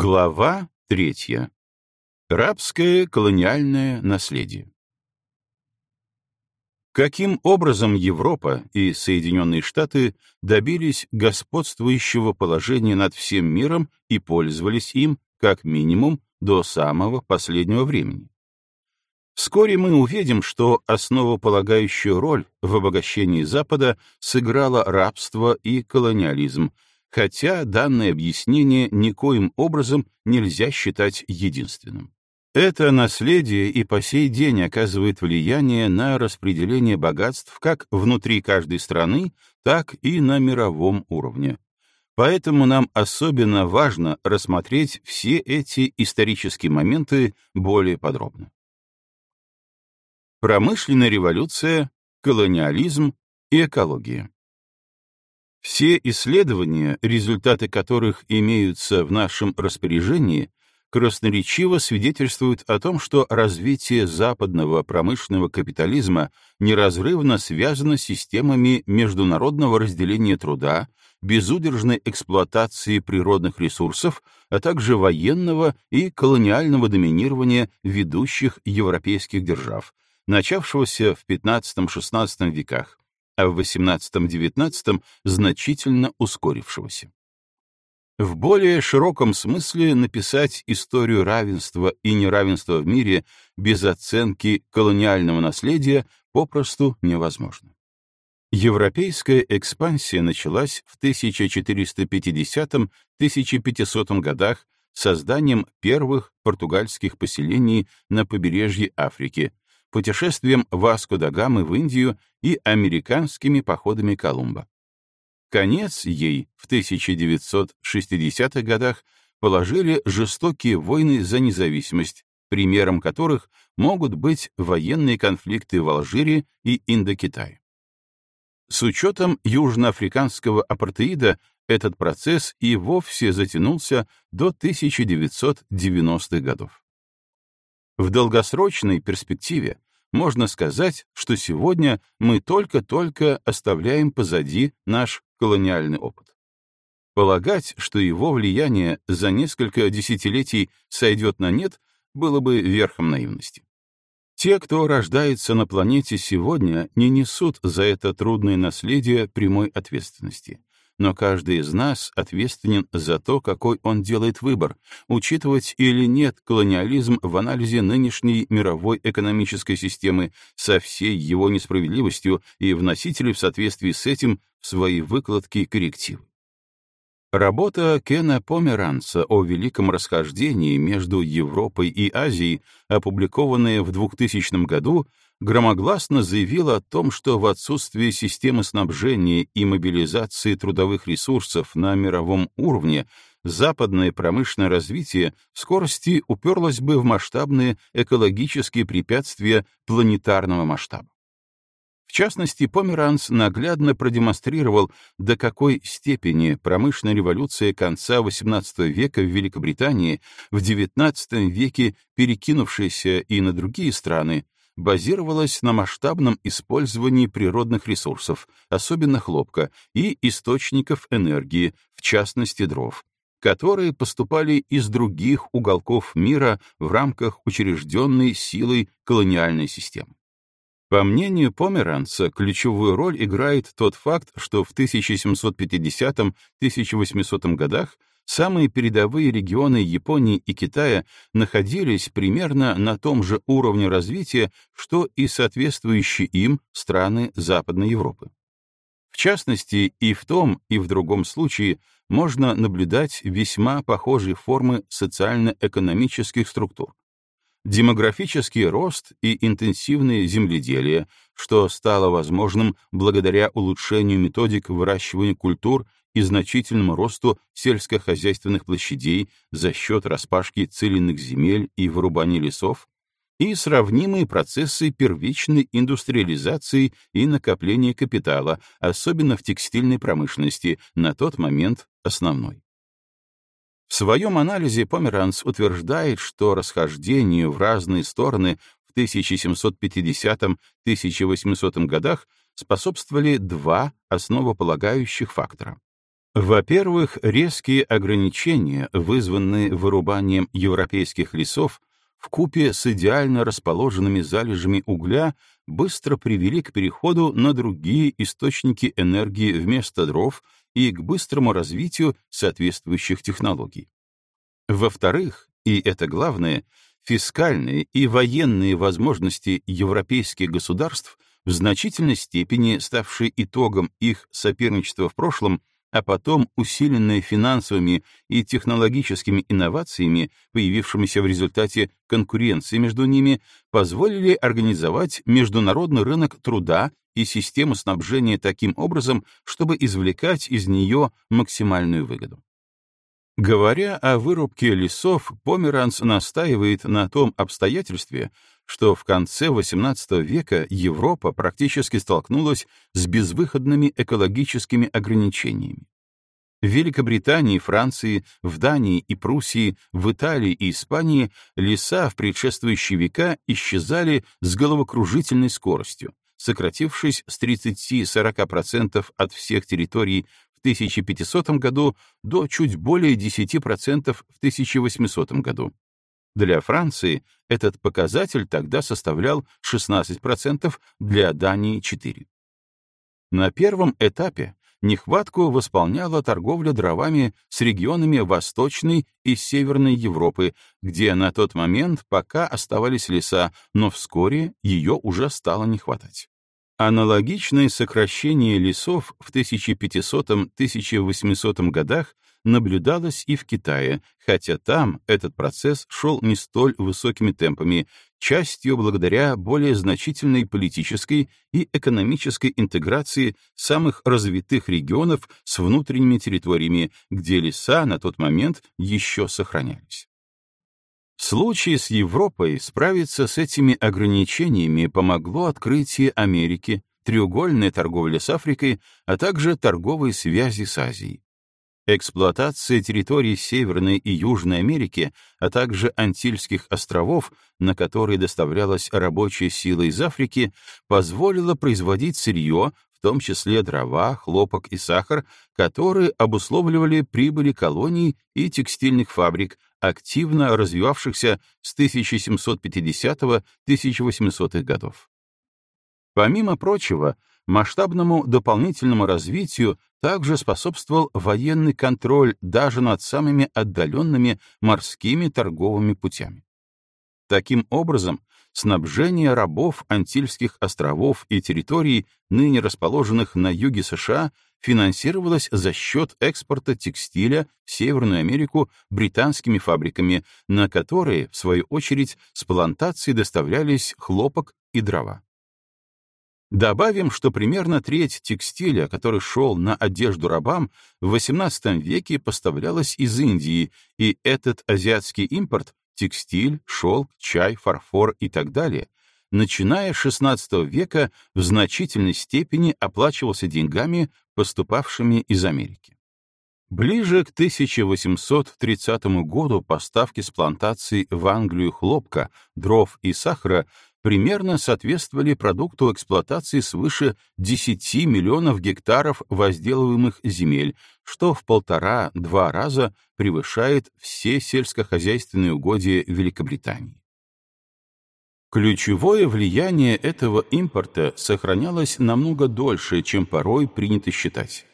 Глава третья. Рабское колониальное наследие. Каким образом Европа и Соединенные Штаты добились господствующего положения над всем миром и пользовались им, как минимум, до самого последнего времени? Вскоре мы увидим, что основополагающую роль в обогащении Запада сыграло рабство и колониализм, хотя данное объяснение никоим образом нельзя считать единственным. Это наследие и по сей день оказывает влияние на распределение богатств как внутри каждой страны, так и на мировом уровне. Поэтому нам особенно важно рассмотреть все эти исторические моменты более подробно. Промышленная революция, колониализм и экология. Все исследования, результаты которых имеются в нашем распоряжении, красноречиво свидетельствуют о том, что развитие западного промышленного капитализма неразрывно связано с системами международного разделения труда, безудержной эксплуатации природных ресурсов, а также военного и колониального доминирования ведущих европейских держав, начавшегося в XV-XVI веках, а в XVIII-XIX значительно ускорившегося. В более широком смысле написать историю равенства и неравенства в мире без оценки колониального наследия попросту невозможно. Европейская экспансия началась в 1450-1500 годах созданием первых португальских поселений на побережье Африки, путешествием Васко да Гамы в Индию и американскими походами Колумба. Конец ей в 1960-х годах положили жестокие войны за независимость, примером которых могут быть военные конфликты в Алжире и Индокитае. С учетом южноафриканского апартеида этот процесс и вовсе затянулся до 1990-х годов. В долгосрочной перспективе можно сказать, что сегодня мы только-только оставляем позади наш колониальный опыт. Полагать, что его влияние за несколько десятилетий сойдет на нет, было бы верхом наивности. Те, кто рождается на планете сегодня, не несут за это трудное наследие прямой ответственности но каждый из нас ответственен за то, какой он делает выбор, учитывать или нет колониализм в анализе нынешней мировой экономической системы со всей его несправедливостью и вносить ли в соответствии с этим свои выкладки коррективы. Работа Кена Померанца о великом расхождении между Европой и Азией, опубликованная в 2000 году, громогласно заявила о том, что в отсутствие системы снабжения и мобилизации трудовых ресурсов на мировом уровне западное промышленное развитие в скорости уперлось бы в масштабные экологические препятствия планетарного масштаба. В частности, Померанц наглядно продемонстрировал, до какой степени промышленная революция конца XVIII века в Великобритании, в XIX веке перекинувшаяся и на другие страны, базировалась на масштабном использовании природных ресурсов, особенно хлопка, и источников энергии, в частности дров, которые поступали из других уголков мира в рамках учрежденной силой колониальной системы. По мнению Померанца, ключевую роль играет тот факт, что в 1750-1800 годах самые передовые регионы Японии и Китая находились примерно на том же уровне развития, что и соответствующие им страны Западной Европы. В частности, и в том, и в другом случае можно наблюдать весьма похожие формы социально-экономических структур демографический рост и интенсивное земледелие, что стало возможным благодаря улучшению методик выращивания культур и значительному росту сельскохозяйственных площадей за счет распашки целинных земель и вырубания лесов, и сравнимые процессы первичной индустриализации и накопления капитала, особенно в текстильной промышленности, на тот момент основной. В своем анализе Померанц утверждает, что расхождению в разные стороны в 1750-1800 годах способствовали два основополагающих фактора. Во-первых, резкие ограничения, вызванные вырубанием европейских лесов, в купе с идеально расположенными залежами угля быстро привели к переходу на другие источники энергии вместо дров и к быстрому развитию соответствующих технологий. Во-вторых, и это главное, фискальные и военные возможности европейских государств, в значительной степени ставшие итогом их соперничества в прошлом, а потом усиленные финансовыми и технологическими инновациями, появившимися в результате конкуренции между ними, позволили организовать международный рынок труда и систему снабжения таким образом, чтобы извлекать из нее максимальную выгоду. Говоря о вырубке лесов, Померанц настаивает на том обстоятельстве, что в конце XVIII века Европа практически столкнулась с безвыходными экологическими ограничениями. В Великобритании, Франции, в Дании и Пруссии, в Италии и Испании леса в предшествующие века исчезали с головокружительной скоростью, сократившись с 30-40% от всех территорий в 1500 году до чуть более 10% в 1800 году. Для Франции этот показатель тогда составлял 16%, для Дании — 4%. На первом этапе нехватку восполняла торговля дровами с регионами Восточной и Северной Европы, где на тот момент пока оставались леса, но вскоре ее уже стало не хватать. Аналогичное сокращение лесов в 1500-1800 годах наблюдалось и в Китае, хотя там этот процесс шел не столь высокими темпами, частью благодаря более значительной политической и экономической интеграции самых развитых регионов с внутренними территориями, где леса на тот момент еще сохранялись. В случае с Европой справиться с этими ограничениями помогло открытие Америки, треугольная торговля с Африкой, а также торговые связи с Азией. Эксплуатация территорий Северной и Южной Америки, а также Антильских островов, на которые доставлялась рабочая сила из Африки, позволила производить сырье, в том числе дрова, хлопок и сахар, которые обусловливали прибыли колоний и текстильных фабрик, активно развивавшихся с 1750-1800-х годов. Помимо прочего, масштабному дополнительному развитию также способствовал военный контроль даже над самыми отдаленными морскими торговыми путями. Таким образом, снабжение рабов Антильских островов и территорий, ныне расположенных на юге США, финансировалось за счет экспорта текстиля в Северную Америку британскими фабриками, на которые, в свою очередь, с плантаций доставлялись хлопок и дрова. Добавим, что примерно треть текстиля, который шел на одежду рабам, в XVIII веке поставлялась из Индии, и этот азиатский импорт — текстиль, шелк, чай, фарфор и так далее — начиная с XVI века в значительной степени оплачивался деньгами, поступавшими из Америки. Ближе к 1830 году поставки с плантаций в Англию хлопка, дров и сахара примерно соответствовали продукту эксплуатации свыше 10 миллионов гектаров возделываемых земель, что в полтора-два раза превышает все сельскохозяйственные угодья Великобритании. Ключевое влияние этого импорта сохранялось намного дольше, чем порой принято считать.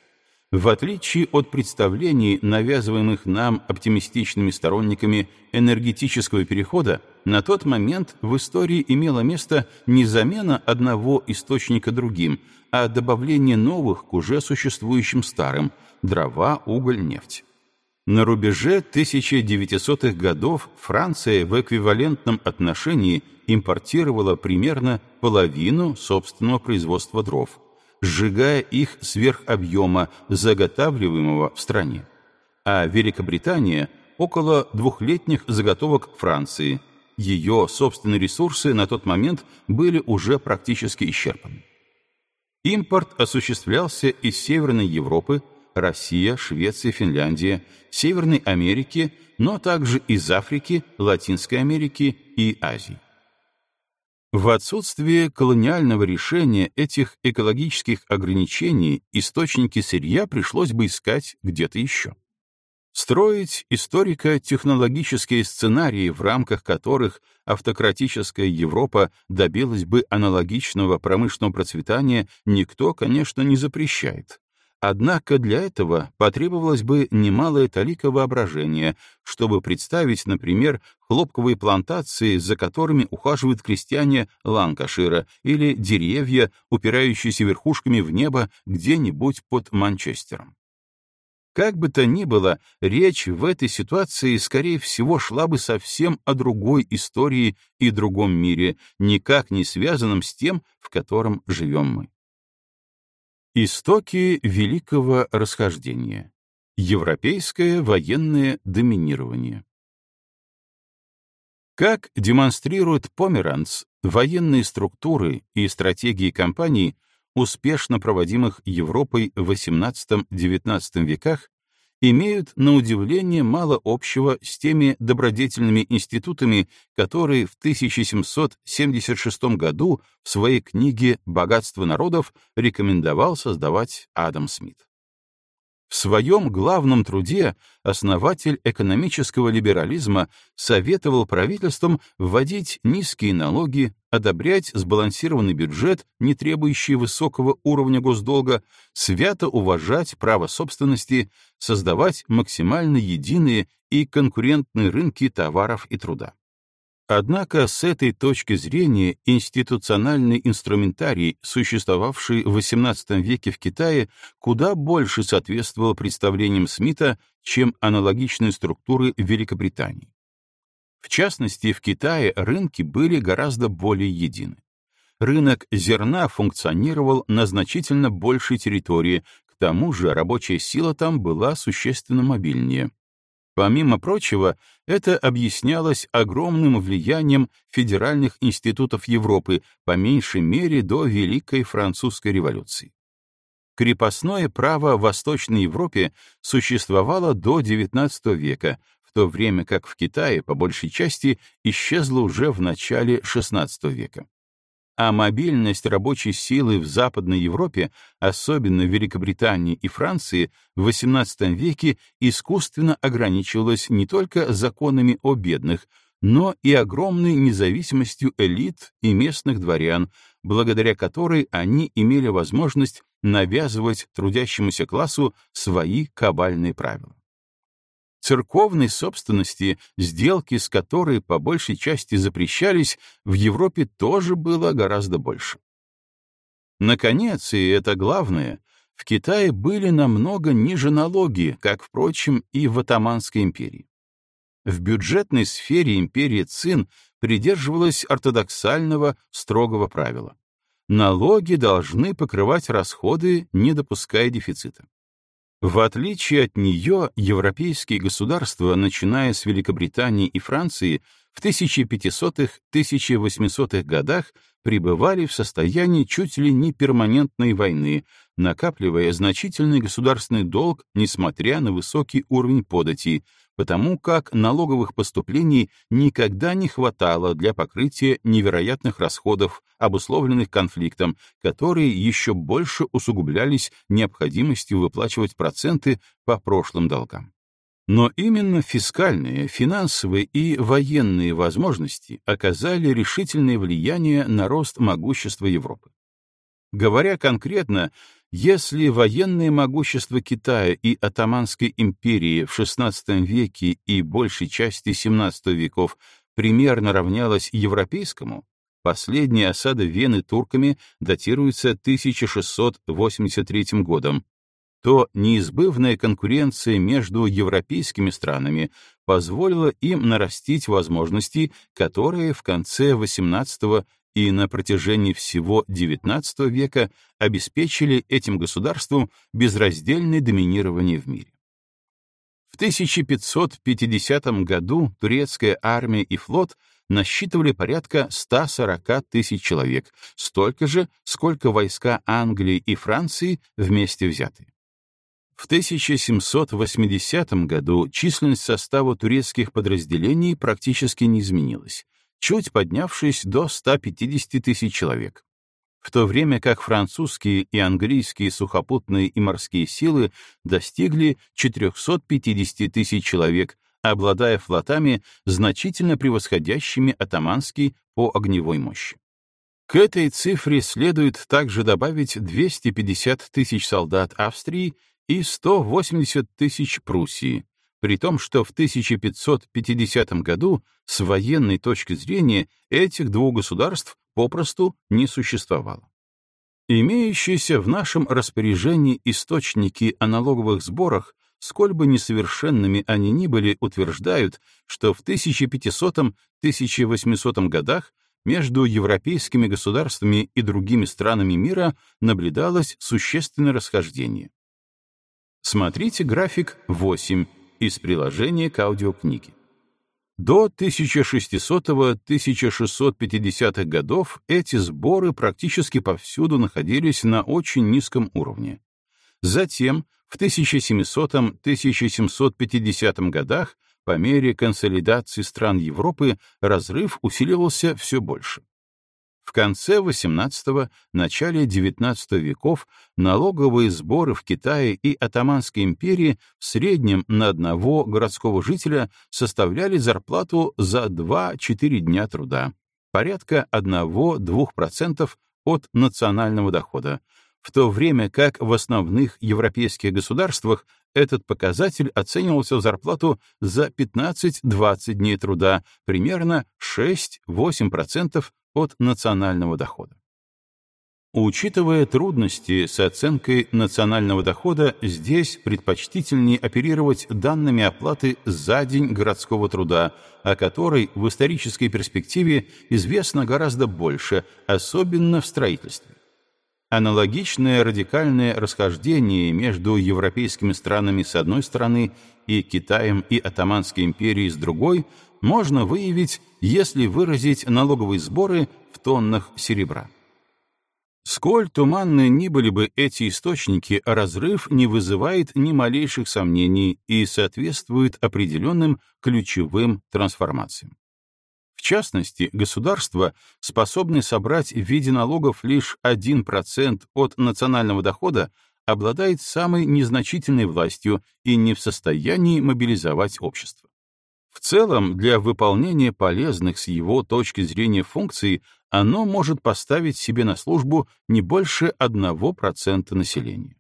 В отличие от представлений, навязываемых нам оптимистичными сторонниками энергетического перехода, на тот момент в истории имела место не замена одного источника другим, а добавление новых к уже существующим старым — дрова, уголь, нефть. На рубеже 1900-х годов Франция в эквивалентном отношении импортировала примерно половину собственного производства дров — сжигая их сверх объема, заготавливаемого в стране. А Великобритания — около двухлетних заготовок Франции. Ее собственные ресурсы на тот момент были уже практически исчерпаны. Импорт осуществлялся из Северной Европы, Россия, Швеция, Финляндия, Северной Америки, но также из Африки, Латинской Америки и Азии. В отсутствие колониального решения этих экологических ограничений источники сырья пришлось бы искать где-то еще. Строить историко-технологические сценарии, в рамках которых автократическая Европа добилась бы аналогичного промышленного процветания, никто, конечно, не запрещает. Однако для этого потребовалось бы немалое талика воображения, чтобы представить, например, хлопковые плантации, за которыми ухаживают крестьяне Ланкашира, или деревья, упирающиеся верхушками в небо где-нибудь под Манчестером. Как бы то ни было, речь в этой ситуации, скорее всего, шла бы совсем о другой истории и другом мире, никак не связанном с тем, в котором живем мы. Истоки Великого Расхождения. Европейское военное доминирование. Как демонстрирует Померанц, военные структуры и стратегии компаний, успешно проводимых Европой в XVIII-XIX веках, имеют на удивление мало общего с теми добродетельными институтами, которые в 1776 году в своей книге «Богатство народов» рекомендовал создавать Адам Смит. В своем главном труде основатель экономического либерализма советовал правительствам вводить низкие налоги, одобрять сбалансированный бюджет, не требующий высокого уровня госдолга, свято уважать право собственности, создавать максимально единые и конкурентные рынки товаров и труда. Однако с этой точки зрения институциональный инструментарий, существовавший в XVIII веке в Китае, куда больше соответствовал представлениям Смита, чем аналогичные структуры Великобритании. В частности, в Китае рынки были гораздо более едины. Рынок зерна функционировал на значительно большей территории, к тому же рабочая сила там была существенно мобильнее. Помимо прочего, это объяснялось огромным влиянием федеральных институтов Европы, по меньшей мере до Великой Французской революции. Крепостное право в Восточной Европе существовало до XIX века, в то время как в Китае, по большей части, исчезло уже в начале XVI века а мобильность рабочей силы в Западной Европе, особенно в Великобритании и Франции, в XVIII веке искусственно ограничивалась не только законами о бедных, но и огромной независимостью элит и местных дворян, благодаря которой они имели возможность навязывать трудящемуся классу свои кабальные правила церковной собственности, сделки с которой по большей части запрещались, в Европе тоже было гораздо больше. Наконец, и это главное, в Китае были намного ниже налоги, как, впрочем, и в Отоманской империи. В бюджетной сфере империи Цин придерживалась ортодоксального строгого правила. Налоги должны покрывать расходы, не допуская дефицита. В отличие от нее, европейские государства, начиная с Великобритании и Франции, в 1500-1800-х годах пребывали в состоянии чуть ли не перманентной войны, накапливая значительный государственный долг, несмотря на высокий уровень подати, потому как налоговых поступлений никогда не хватало для покрытия невероятных расходов, обусловленных конфликтом, которые еще больше усугублялись необходимостью выплачивать проценты по прошлым долгам. Но именно фискальные, финансовые и военные возможности оказали решительное влияние на рост могущества Европы. Говоря конкретно, если военное могущество Китая и Отоманской империи в XVI веке и большей части XVII веков примерно равнялось европейскому, последняя осада Вены турками датируется 1683 годом, то неизбывная конкуренция между европейскими странами позволила им нарастить возможности, которые в конце XVIII и на протяжении всего XIX века обеспечили этим государствам безраздельное доминирование в мире. В 1550 году турецкая армия и флот насчитывали порядка 140 тысяч человек, столько же, сколько войска Англии и Франции вместе взятые. В 1780 году численность состава турецких подразделений практически не изменилась чуть поднявшись до 150 тысяч человек, в то время как французские и английские сухопутные и морские силы достигли 450 тысяч человек, обладая флотами, значительно превосходящими атаманский по огневой мощи. К этой цифре следует также добавить 250 тысяч солдат Австрии и 180 тысяч Пруссии, при том, что в 1550 году с военной точки зрения этих двух государств попросту не существовало. Имеющиеся в нашем распоряжении источники о налоговых сборах, сколь бы несовершенными они ни были, утверждают, что в 1500-1800 годах между европейскими государствами и другими странами мира наблюдалось существенное расхождение. Смотрите график 8 из приложения к аудиокниге. До 1600-1650-х годов эти сборы практически повсюду находились на очень низком уровне. Затем, в 1700-1750 годах, по мере консолидации стран Европы, разрыв усиливался все больше. В конце XVIII — начале XIX веков налоговые сборы в Китае и Атаманской империи в среднем на одного городского жителя составляли зарплату за 2-4 дня труда, порядка 1-2% от национального дохода, в то время как в основных европейских государствах этот показатель оценивался в зарплату за 15-20 дней труда, примерно 6-8% от национального дохода. Учитывая трудности с оценкой национального дохода, здесь предпочтительнее оперировать данными оплаты за день городского труда, о которой в исторической перспективе известно гораздо больше, особенно в строительстве. Аналогичное радикальное расхождение между европейскими странами с одной стороны и Китаем и Отtomанской империей с другой можно выявить, если выразить налоговые сборы в тоннах серебра. Сколь туманны ни были бы эти источники, разрыв не вызывает ни малейших сомнений и соответствует определенным ключевым трансформациям. В частности, государство, способное собрать в виде налогов лишь 1% от национального дохода, обладает самой незначительной властью и не в состоянии мобилизовать общество. В целом, для выполнения полезных с его точки зрения функций оно может поставить себе на службу не больше 1% населения.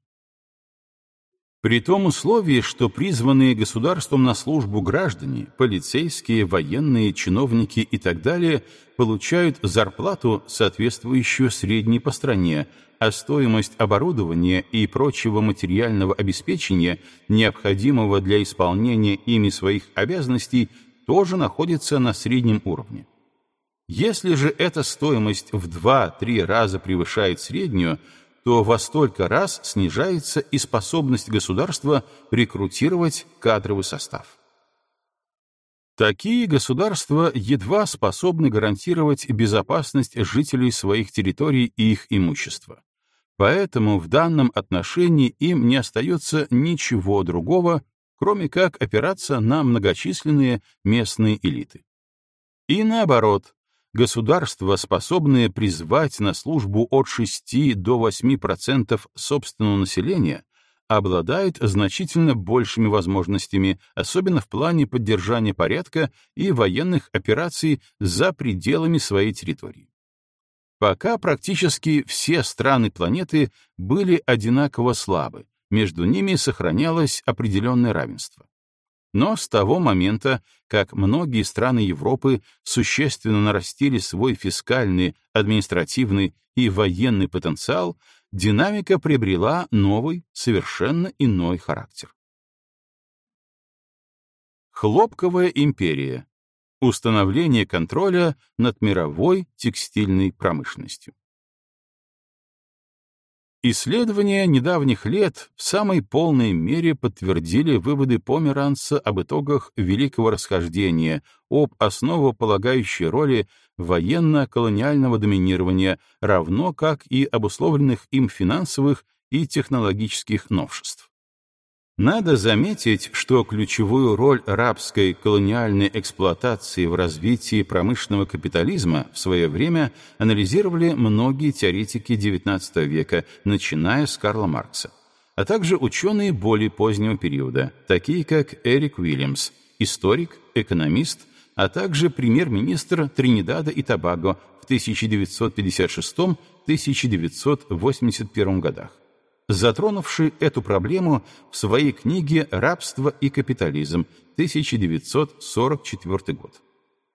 При том условии, что призванные государством на службу граждане, полицейские, военные, чиновники и так далее получают зарплату, соответствующую средней по стране, а стоимость оборудования и прочего материального обеспечения, необходимого для исполнения ими своих обязанностей, тоже находится на среднем уровне. Если же эта стоимость в 2-3 раза превышает среднюю, то во столько раз снижается и способность государства рекрутировать кадровый состав. Такие государства едва способны гарантировать безопасность жителей своих территорий и их имущества. Поэтому в данном отношении им не остается ничего другого, кроме как опираться на многочисленные местные элиты. И наоборот, государства, способные призвать на службу от 6 до 8% собственного населения, обладают значительно большими возможностями, особенно в плане поддержания порядка и военных операций за пределами своей территории. Пока практически все страны планеты были одинаково слабы, между ними сохранялось определенное равенство. Но с того момента, как многие страны Европы существенно нарастили свой фискальный, административный и военный потенциал, динамика приобрела новый, совершенно иной характер. Хлопковая империя. Установление контроля над мировой текстильной промышленностью. Исследования недавних лет в самой полной мере подтвердили выводы Померанца об итогах Великого Расхождения, об основополагающей роли военно-колониального доминирования, равно как и обусловленных им финансовых и технологических новшеств. Надо заметить, что ключевую роль рабской колониальной эксплуатации в развитии промышленного капитализма в свое время анализировали многие теоретики XIX века, начиная с Карла Маркса, а также ученые более позднего периода, такие как Эрик Уильямс, историк, экономист, а также премьер-министр Тринидада и Тобаго в 1956-1981 годах затронувший эту проблему в своей книге «Рабство и капитализм» 1944 год.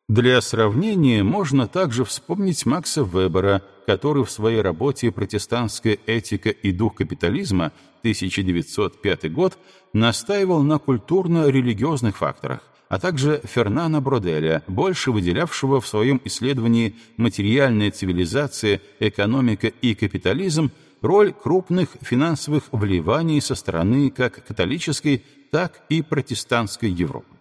Для сравнения можно также вспомнить Макса Вебера, который в своей работе «Протестантская этика и дух капитализма» 1905 год настаивал на культурно-религиозных факторах, а также Фернана Броделя, больше выделявшего в своем исследовании «Материальная цивилизация, экономика и капитализм» роль крупных финансовых вливаний со стороны как католической, так и протестантской Европы.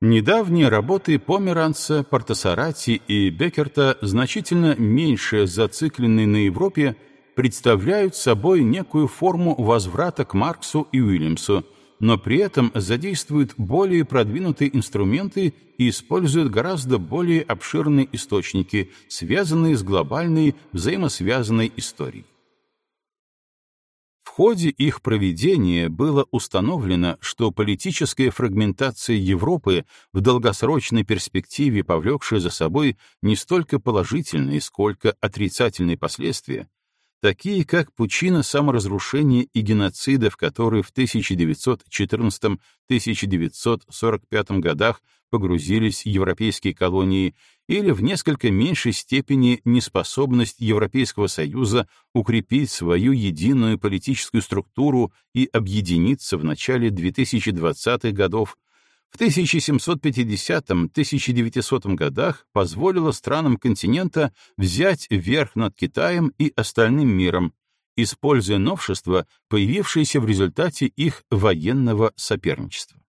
Недавние работы Померанца, Портасарати и Беккерта, значительно меньше зацикленные на Европе, представляют собой некую форму возврата к Марксу и Уильямсу, но при этом задействуют более продвинутые инструменты и используют гораздо более обширные источники, связанные с глобальной взаимосвязанной историей ходе их проведения было установлено, что политическая фрагментация Европы в долгосрочной перспективе, повлекшая за собой не столько положительные, сколько отрицательные последствия, такие как пучина саморазрушения и геноцида, в который в 1914-1945 годах погрузились европейские колонии, или в несколько меньшей степени неспособность Европейского Союза укрепить свою единую политическую структуру и объединиться в начале 2020-х годов, в 1750-1900 годах позволило странам континента взять верх над Китаем и остальным миром, используя новшества, появившиеся в результате их военного соперничества.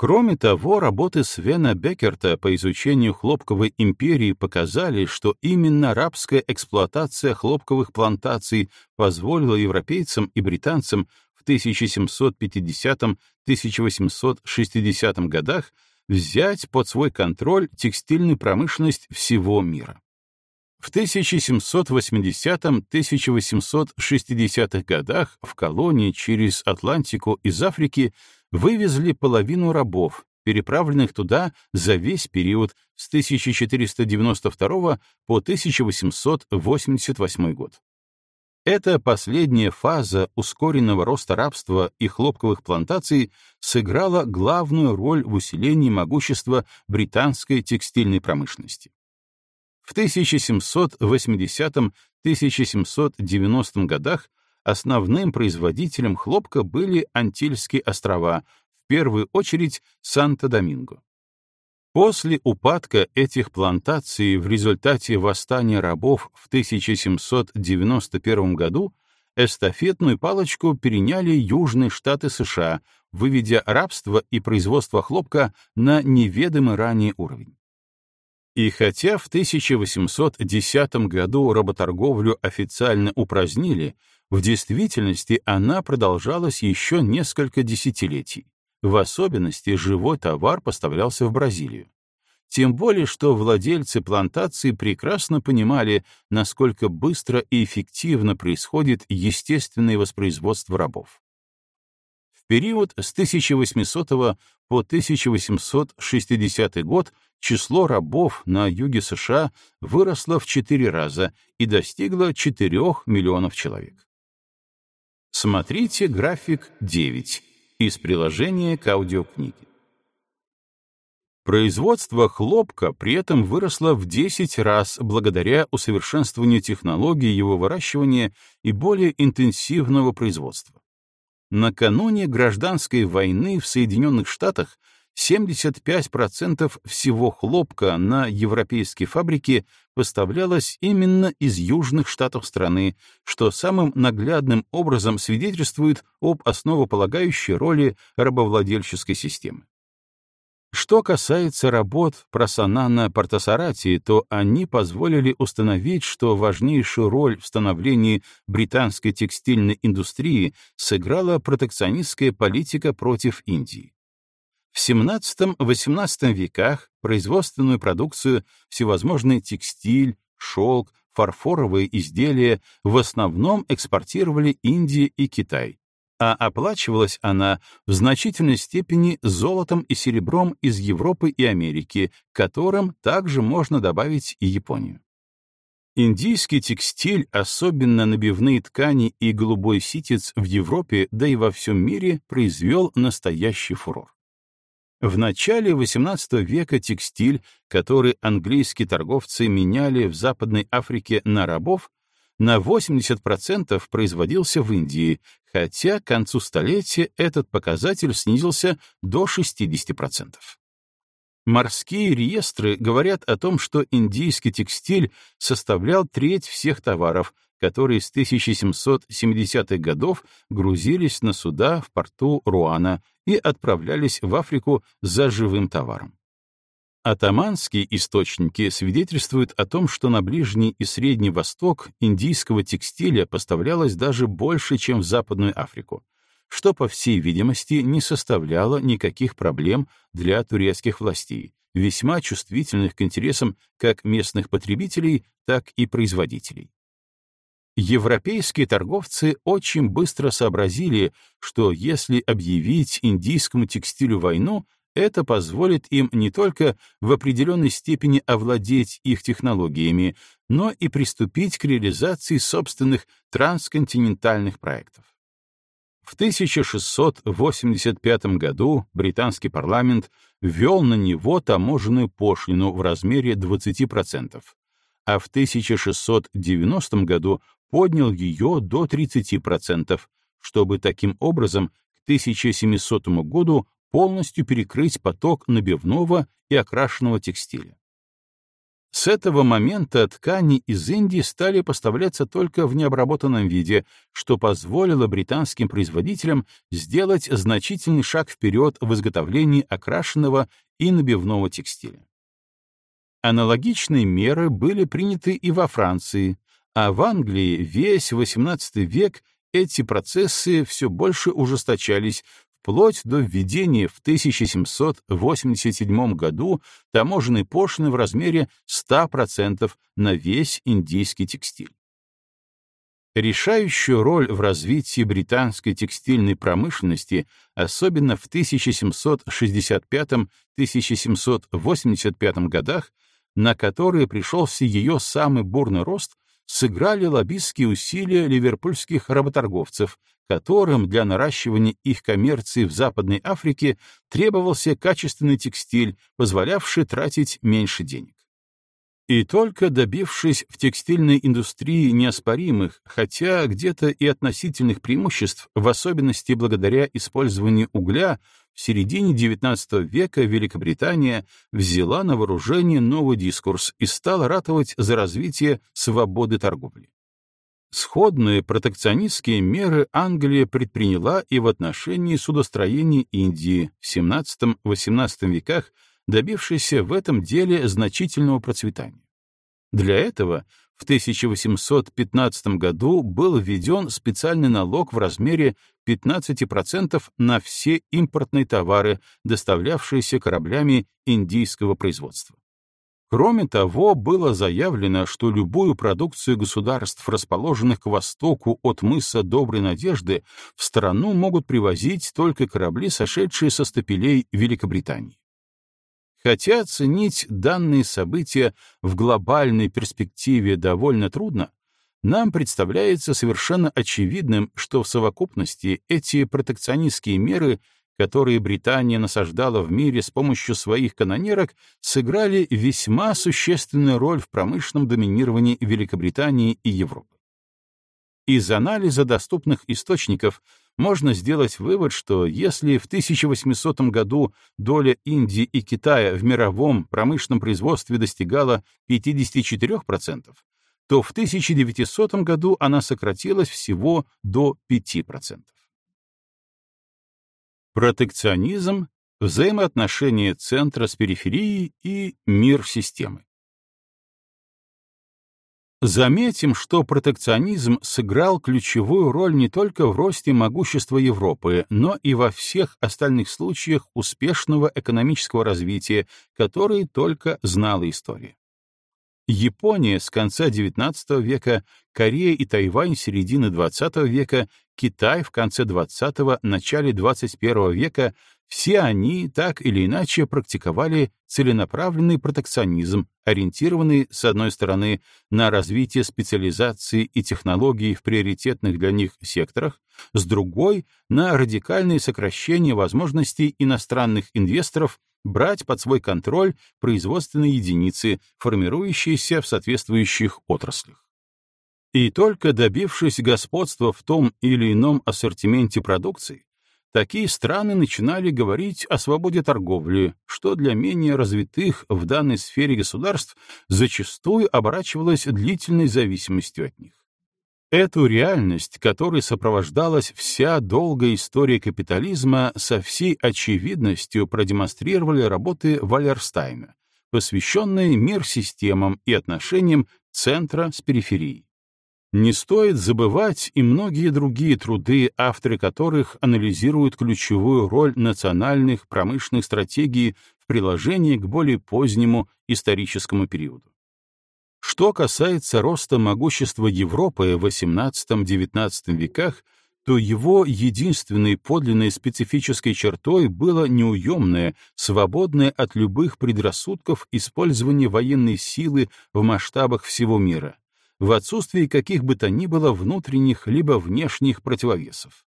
Кроме того, работы Свена Беккерта по изучению хлопковой империи показали, что именно рабская эксплуатация хлопковых плантаций позволила европейцам и британцам в 1750-1860 годах взять под свой контроль текстильную промышленность всего мира. В 1780-1860-х годах в колонии через Атлантику из Африки вывезли половину рабов, переправленных туда за весь период с 1492 по 1888 год. Эта последняя фаза ускоренного роста рабства и хлопковых плантаций сыграла главную роль в усилении могущества британской текстильной промышленности. В 1780-1790 годах основным производителем хлопка были Антильские острова, в первую очередь Санто-Доминго. После упадка этих плантаций в результате восстания рабов в 1791 году эстафетную палочку переняли Южные Штаты США, выведя рабство и производство хлопка на неведомый ранее уровень. И хотя в 1810 году работорговлю официально упразднили, в действительности она продолжалась еще несколько десятилетий. В особенности живой товар поставлялся в Бразилию. Тем более, что владельцы плантаций прекрасно понимали, насколько быстро и эффективно происходит естественное воспроизводство рабов. В период с 1800 по 1860 год число рабов на юге США выросло в четыре раза и достигло 4 миллионов человек. Смотрите график 9 из приложения к аудиокниге. Производство хлопка при этом выросло в 10 раз благодаря усовершенствованию технологий его выращивания и более интенсивного производства. Накануне гражданской войны в Соединенных Штатах 75% всего хлопка на европейские фабрики поставлялось именно из южных штатов страны, что самым наглядным образом свидетельствует об основополагающей роли рабовладельческой системы. Что касается работ Прасанана Партасарати, то они позволили установить, что важнейшую роль в становлении британской текстильной индустрии сыграла протекционистская политика против Индии. В XVII-XVIII веках производственную продукцию, всевозможный текстиль, шелк, фарфоровые изделия в основном экспортировали Индия и Китай, а оплачивалась она в значительной степени золотом и серебром из Европы и Америки, которым также можно добавить и Японию. Индийский текстиль, особенно набивные ткани и голубой ситец в Европе, да и во всем мире, произвел настоящий фурор. В начале XVIII века текстиль, который английские торговцы меняли в Западной Африке на рабов, на 80% производился в Индии, хотя к концу столетия этот показатель снизился до 60%. Морские реестры говорят о том, что индийский текстиль составлял треть всех товаров, которые с 1770-х годов грузились на суда в порту Руана и отправлялись в Африку за живым товаром. Атаманские источники свидетельствуют о том, что на Ближний и Средний Восток индийского текстиля поставлялось даже больше, чем в Западную Африку, что, по всей видимости, не составляло никаких проблем для турецких властей, весьма чувствительных к интересам как местных потребителей, так и производителей. Европейские торговцы очень быстро сообразили, что если объявить индийскому текстилю войну, это позволит им не только в определенной степени овладеть их технологиями, но и приступить к реализации собственных трансконтинентальных проектов. В 1685 году британский парламент ввел на него таможенную пошлину в размере 20%, а в 1690 году поднял ее до 30%, чтобы таким образом к 1700 году полностью перекрыть поток набивного и окрашенного текстиля. С этого момента ткани из Индии стали поставляться только в необработанном виде, что позволило британским производителям сделать значительный шаг вперед в изготовлении окрашенного и набивного текстиля. Аналогичные меры были приняты и во Франции, а в Англии весь XVIII век эти процессы все больше ужесточались, вплоть до введения в 1787 году таможенной пошлины в размере 100% на весь индийский текстиль. Решающую роль в развитии британской текстильной промышленности, особенно в 1765-1785 годах, на которые пришелся ее самый бурный рост, сыграли лоббистские усилия ливерпульских работорговцев, которым для наращивания их коммерции в Западной Африке требовался качественный текстиль, позволявший тратить меньше денег. И только добившись в текстильной индустрии неоспоримых, хотя где-то и относительных преимуществ, в особенности благодаря использованию угля, в середине XIX века Великобритания взяла на вооружение новый дискурс и стала ратовать за развитие свободы торговли. Сходные протекционистские меры Англия предприняла и в отношении судостроения Индии в XVII-XVIII веках, добившейся в этом деле значительного процветания. Для этого в 1815 году был введен специальный налог в размере 15% на все импортные товары, доставлявшиеся кораблями индийского производства. Кроме того, было заявлено, что любую продукцию государств, расположенных к востоку от мыса Доброй Надежды, в страну могут привозить только корабли, сошедшие со стапелей Великобритании. Хотя оценить данные события в глобальной перспективе довольно трудно, нам представляется совершенно очевидным, что в совокупности эти протекционистские меры — которые Британия насаждала в мире с помощью своих канонерок, сыграли весьма существенную роль в промышленном доминировании Великобритании и Европы. Из анализа доступных источников можно сделать вывод, что если в 1800 году доля Индии и Китая в мировом промышленном производстве достигала 54%, то в 1900 году она сократилась всего до 5%. Протекционизм взаимоотношения центра с периферией и мир системы. Заметим, что протекционизм сыграл ключевую роль не только в росте могущества Европы, но и во всех остальных случаях успешного экономического развития, которые только знала история. Япония с конца XIX века, Корея и Тайвань середины XX века, Китай в конце XX — начале XXI века все они так или иначе практиковали целенаправленный протекционизм, ориентированный, с одной стороны, на развитие специализации и технологий в приоритетных для них секторах, с другой — на радикальное сокращение возможностей иностранных инвесторов брать под свой контроль производственные единицы, формирующиеся в соответствующих отраслях. И только добившись господства в том или ином ассортименте продукции, такие страны начинали говорить о свободе торговли, что для менее развитых в данной сфере государств зачастую оборачивалось длительной зависимостью от них. Эту реальность, которой сопровождалась вся долгая история капитализма, со всей очевидностью продемонстрировали работы Валерстайна, посвященные мир-системам и отношениям центра с периферией. Не стоит забывать и многие другие труды, авторы которых анализируют ключевую роль национальных промышленных стратегий в приложении к более позднему историческому периоду. Что касается роста могущества Европы в XVIII-XIX веках, то его единственной подлинной специфической чертой было неуемное, свободное от любых предрассудков использование военной силы в масштабах всего мира, в отсутствии каких бы то ни было внутренних либо внешних противовесов.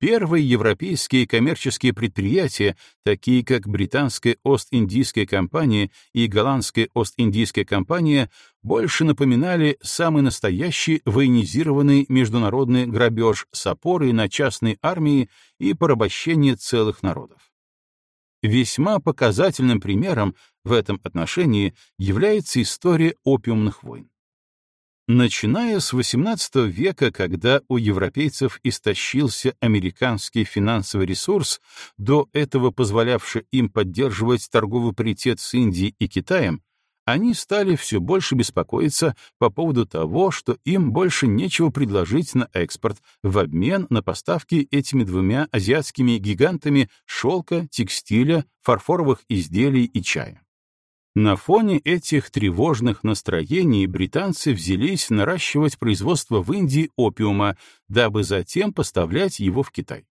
Первые европейские коммерческие предприятия, такие как британская Ост-Индийская компания и голландская Ост-Индийская компания, больше напоминали самый настоящий военизированный международный грабеж с опорой на частные армии и порабощение целых народов. Весьма показательным примером в этом отношении является история опиумных войн. Начиная с XVIII века, когда у европейцев истощился американский финансовый ресурс, до этого позволявший им поддерживать торговый паритет с Индией и Китаем, они стали все больше беспокоиться по поводу того, что им больше нечего предложить на экспорт в обмен на поставки этими двумя азиатскими гигантами шелка, текстиля, фарфоровых изделий и чая. На фоне этих тревожных настроений британцы взялись наращивать производство в Индии опиума, дабы затем поставлять его в Китай.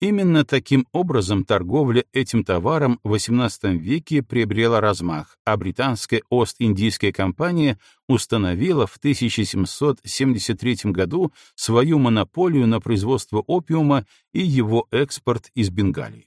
Именно таким образом торговля этим товаром в XVIII веке приобрела размах, а британская Ост-Индийская компания установила в 1773 году свою монополию на производство опиума и его экспорт из Бенгалии.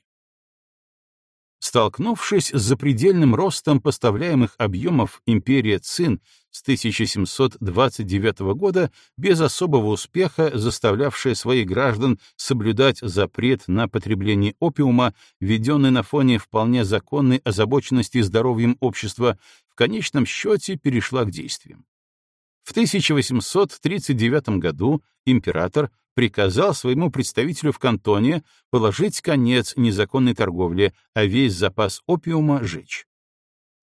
Столкнувшись с запредельным ростом поставляемых объемов империя Цин с 1729 года без особого успеха заставлявшая своих граждан соблюдать запрет на потребление опиума, введенный на фоне вполне законной озабоченности здоровьем общества, в конечном счете перешла к действиям. В 1839 году император приказал своему представителю в кантоне положить конец незаконной торговле, а весь запас опиума жечь.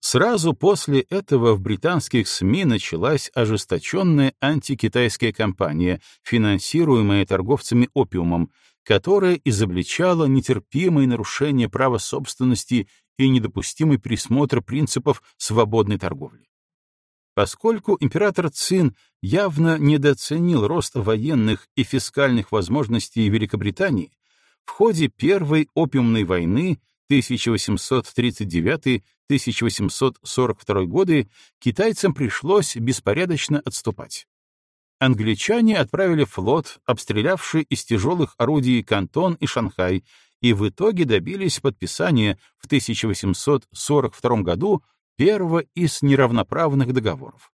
Сразу после этого в британских СМИ началась ожесточенная антикитайская кампания, финансируемая торговцами опиумом, которая изобличала нетерпимые нарушения права собственности и недопустимый пересмотр принципов свободной торговли. Поскольку император Цин явно недооценил рост военных и фискальных возможностей Великобритании, в ходе Первой опиумной войны 1839-1842 годы китайцам пришлось беспорядочно отступать. Англичане отправили флот, обстрелявший из тяжелых орудий Кантон и Шанхай, и в итоге добились подписания в 1842 году первого из неравноправных договоров.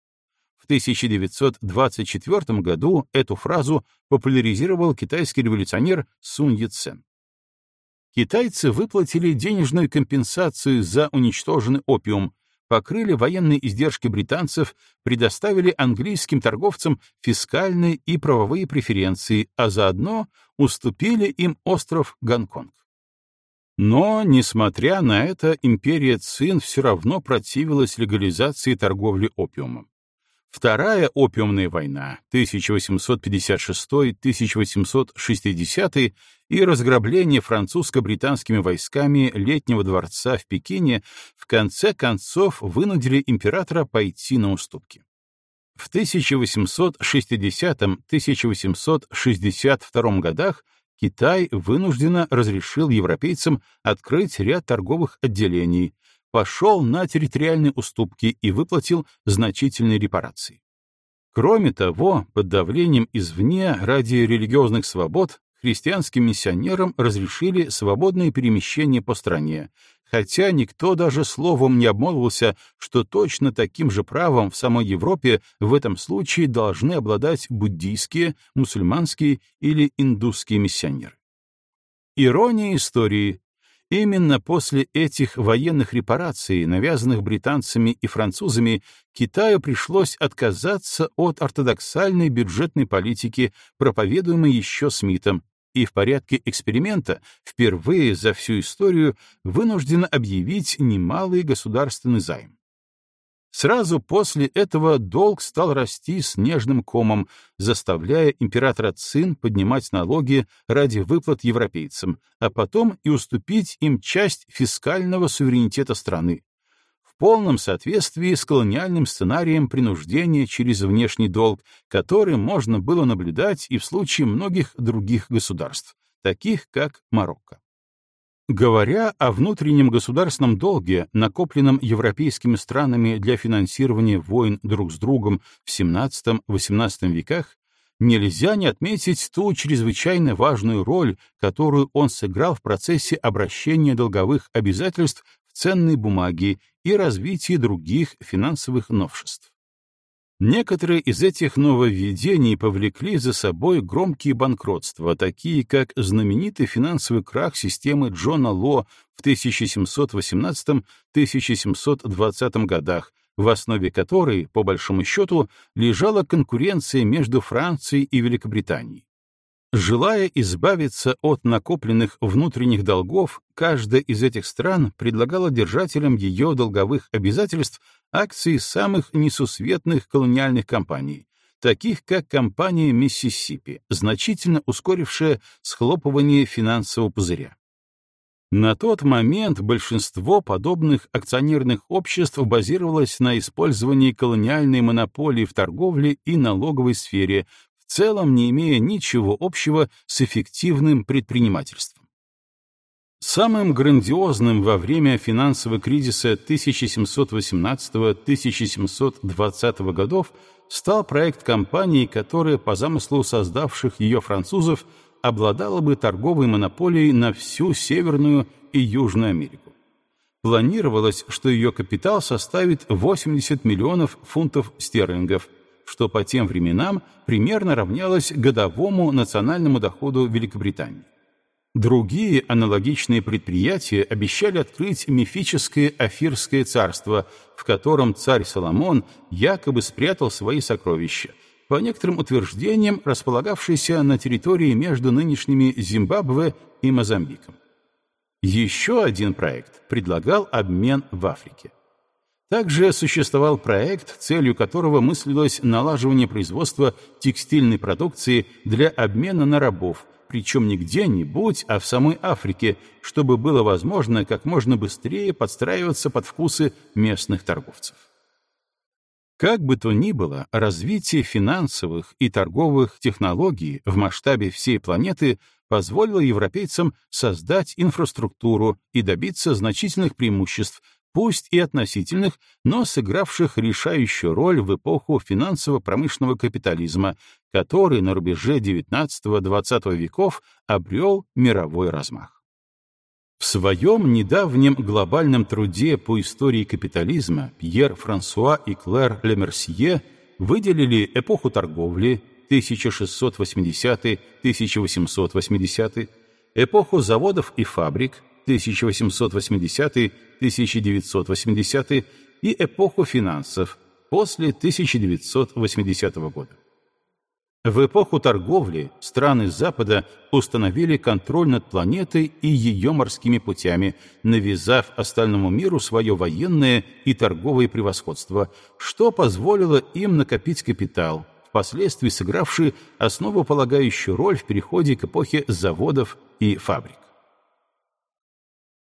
В 1924 году эту фразу популяризировал китайский революционер Сунь Яцен. Китайцы выплатили денежную компенсацию за уничтоженный опиум, покрыли военные издержки британцев, предоставили английским торговцам фискальные и правовые преференции, а заодно уступили им остров Гонконг. Но, несмотря на это, империя Цин все равно противилась легализации торговли опиумом. Вторая опиумная война 1856-1860 и разграбление французско-британскими войсками летнего дворца в Пекине в конце концов вынудили императора пойти на уступки. В 1860-1862 годах Китай вынужденно разрешил европейцам открыть ряд торговых отделений, пошел на территориальные уступки и выплатил значительные репарации. Кроме того, под давлением извне ради религиозных свобод христианским миссионерам разрешили свободное перемещение по стране, хотя никто даже словом не обмолвился, что точно таким же правом в самой Европе в этом случае должны обладать буддийские, мусульманские или индусские миссионеры. Ирония истории Именно после этих военных репараций, навязанных британцами и французами, Китаю пришлось отказаться от ортодоксальной бюджетной политики, проповедуемой еще Смитом, и в порядке эксперимента впервые за всю историю вынуждено объявить немалый государственный займ. Сразу после этого долг стал расти снежным комом, заставляя императора Цин поднимать налоги ради выплат европейцам, а потом и уступить им часть фискального суверенитета страны, в полном соответствии с колониальным сценарием принуждения через внешний долг, который можно было наблюдать и в случае многих других государств, таких как Марокко. Говоря о внутреннем государственном долге, накопленном европейскими странами для финансирования войн друг с другом в XVII-XVIII веках, нельзя не отметить ту чрезвычайно важную роль, которую он сыграл в процессе обращения долговых обязательств ценные бумаги и развитии других финансовых новшеств. Некоторые из этих нововведений повлекли за собой громкие банкротства, такие как знаменитый финансовый крах системы Джона Ло в 1718-1720 годах, в основе которой, по большому счету, лежала конкуренция между Францией и Великобританией. Желая избавиться от накопленных внутренних долгов, каждая из этих стран предлагала держателям ее долговых обязательств акции самых несусветных колониальных компаний, таких как компания Миссисипи, значительно ускорившая схлопывание финансового пузыря. На тот момент большинство подобных акционерных обществ базировалось на использовании колониальной монополии в торговле и налоговой сфере целом не имея ничего общего с эффективным предпринимательством. Самым грандиозным во время финансового кризиса 1718-1720 годов стал проект компании, которая, по замыслу создавших ее французов, обладала бы торговой монополией на всю Северную и Южную Америку. Планировалось, что ее капитал составит 80 миллионов фунтов стерлингов – что по тем временам примерно равнялось годовому национальному доходу Великобритании. Другие аналогичные предприятия обещали открыть мифическое Афирское царство, в котором царь Соломон якобы спрятал свои сокровища, по некоторым утверждениям располагавшиеся на территории между нынешними Зимбабве и Мозамбиком. Еще один проект предлагал обмен в Африке. Также существовал проект, целью которого мыслилось налаживание производства текстильной продукции для обмена на рабов, причем не где-нибудь, а в самой Африке, чтобы было возможно как можно быстрее подстраиваться под вкусы местных торговцев. Как бы то ни было, развитие финансовых и торговых технологий в масштабе всей планеты позволило европейцам создать инфраструктуру и добиться значительных преимуществ пусть и относительных, но сыгравших решающую роль в эпоху финансово-промышленного капитализма, который на рубеже XIX-XX веков обрел мировой размах. В своем недавнем глобальном труде по истории капитализма Пьер Франсуа и Клэр Лемерсье выделили эпоху торговли 1680-1880, эпоху заводов и фабрик 1880-1980 и эпоху финансов после 1980 года. В эпоху торговли страны Запада установили контроль над планетой и ее морскими путями, навязав остальному миру свое военное и торговое превосходство, что позволило им накопить капитал, впоследствии сыгравший основополагающую роль в переходе к эпохе заводов и фабрик.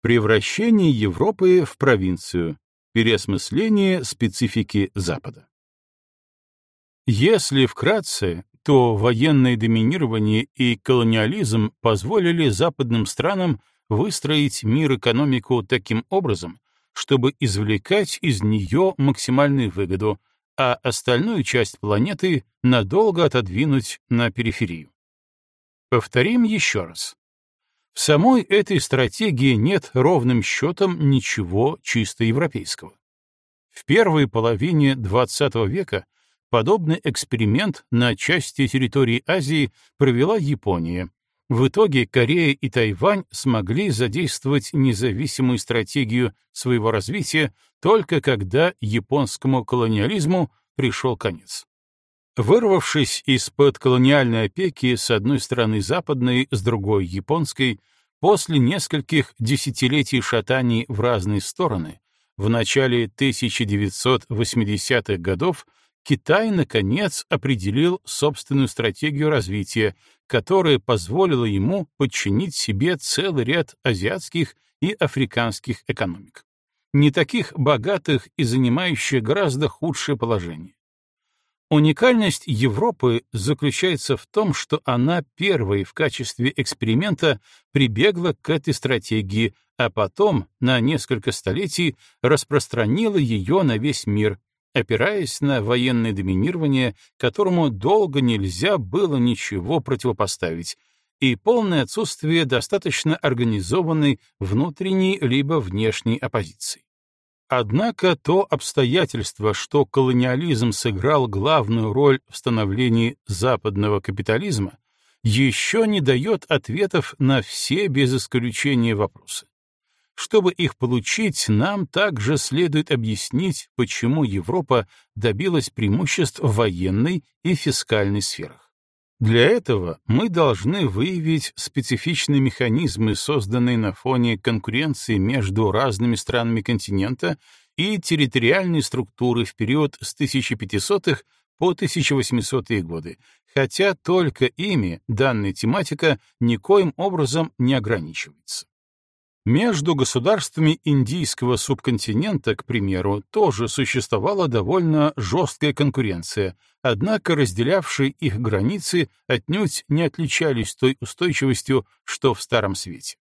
Превращение Европы в провинцию. Переосмысление специфики Запада. Если вкратце, то военное доминирование и колониализм позволили западным странам выстроить мир-экономику таким образом, чтобы извлекать из нее максимальную выгоду, а остальную часть планеты надолго отодвинуть на периферию. Повторим еще раз. В самой этой стратегии нет ровным счетом ничего чисто европейского. В первой половине XX века Подобный эксперимент на части территории Азии провела Япония. В итоге Корея и Тайвань смогли задействовать независимую стратегию своего развития только когда японскому колониализму пришел конец. Вырвавшись из-под колониальной опеки с одной стороны западной, с другой японской, после нескольких десятилетий шатаний в разные стороны, в начале 1980-х годов Китай, наконец, определил собственную стратегию развития, которая позволила ему подчинить себе целый ряд азиатских и африканских экономик. Не таких богатых и занимающих гораздо худшее положение. Уникальность Европы заключается в том, что она первой в качестве эксперимента прибегла к этой стратегии, а потом на несколько столетий распространила ее на весь мир, опираясь на военное доминирование, которому долго нельзя было ничего противопоставить, и полное отсутствие достаточно организованной внутренней либо внешней оппозиции. Однако то обстоятельство, что колониализм сыграл главную роль в становлении западного капитализма, еще не дает ответов на все без исключения вопросы. Чтобы их получить, нам также следует объяснить, почему Европа добилась преимуществ в военной и фискальной сферах. Для этого мы должны выявить специфичные механизмы, созданные на фоне конкуренции между разными странами континента и территориальные структуры в период с 1500-х по 1800-е годы, хотя только ими данная тематика никоим образом не ограничивается. Между государствами индийского субконтинента, к примеру, тоже существовала довольно жесткая конкуренция, однако разделявшие их границы отнюдь не отличались той устойчивостью, что в Старом Свете.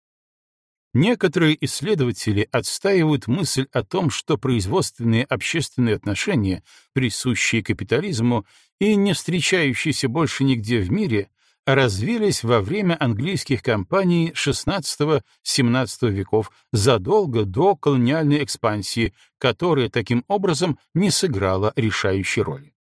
Некоторые исследователи отстаивают мысль о том, что производственные общественные отношения, присущие капитализму и не встречающиеся больше нигде в мире, развились во время английских кампаний XVI-XVII веков задолго до колониальной экспансии, которая таким образом не сыграла решающей роли.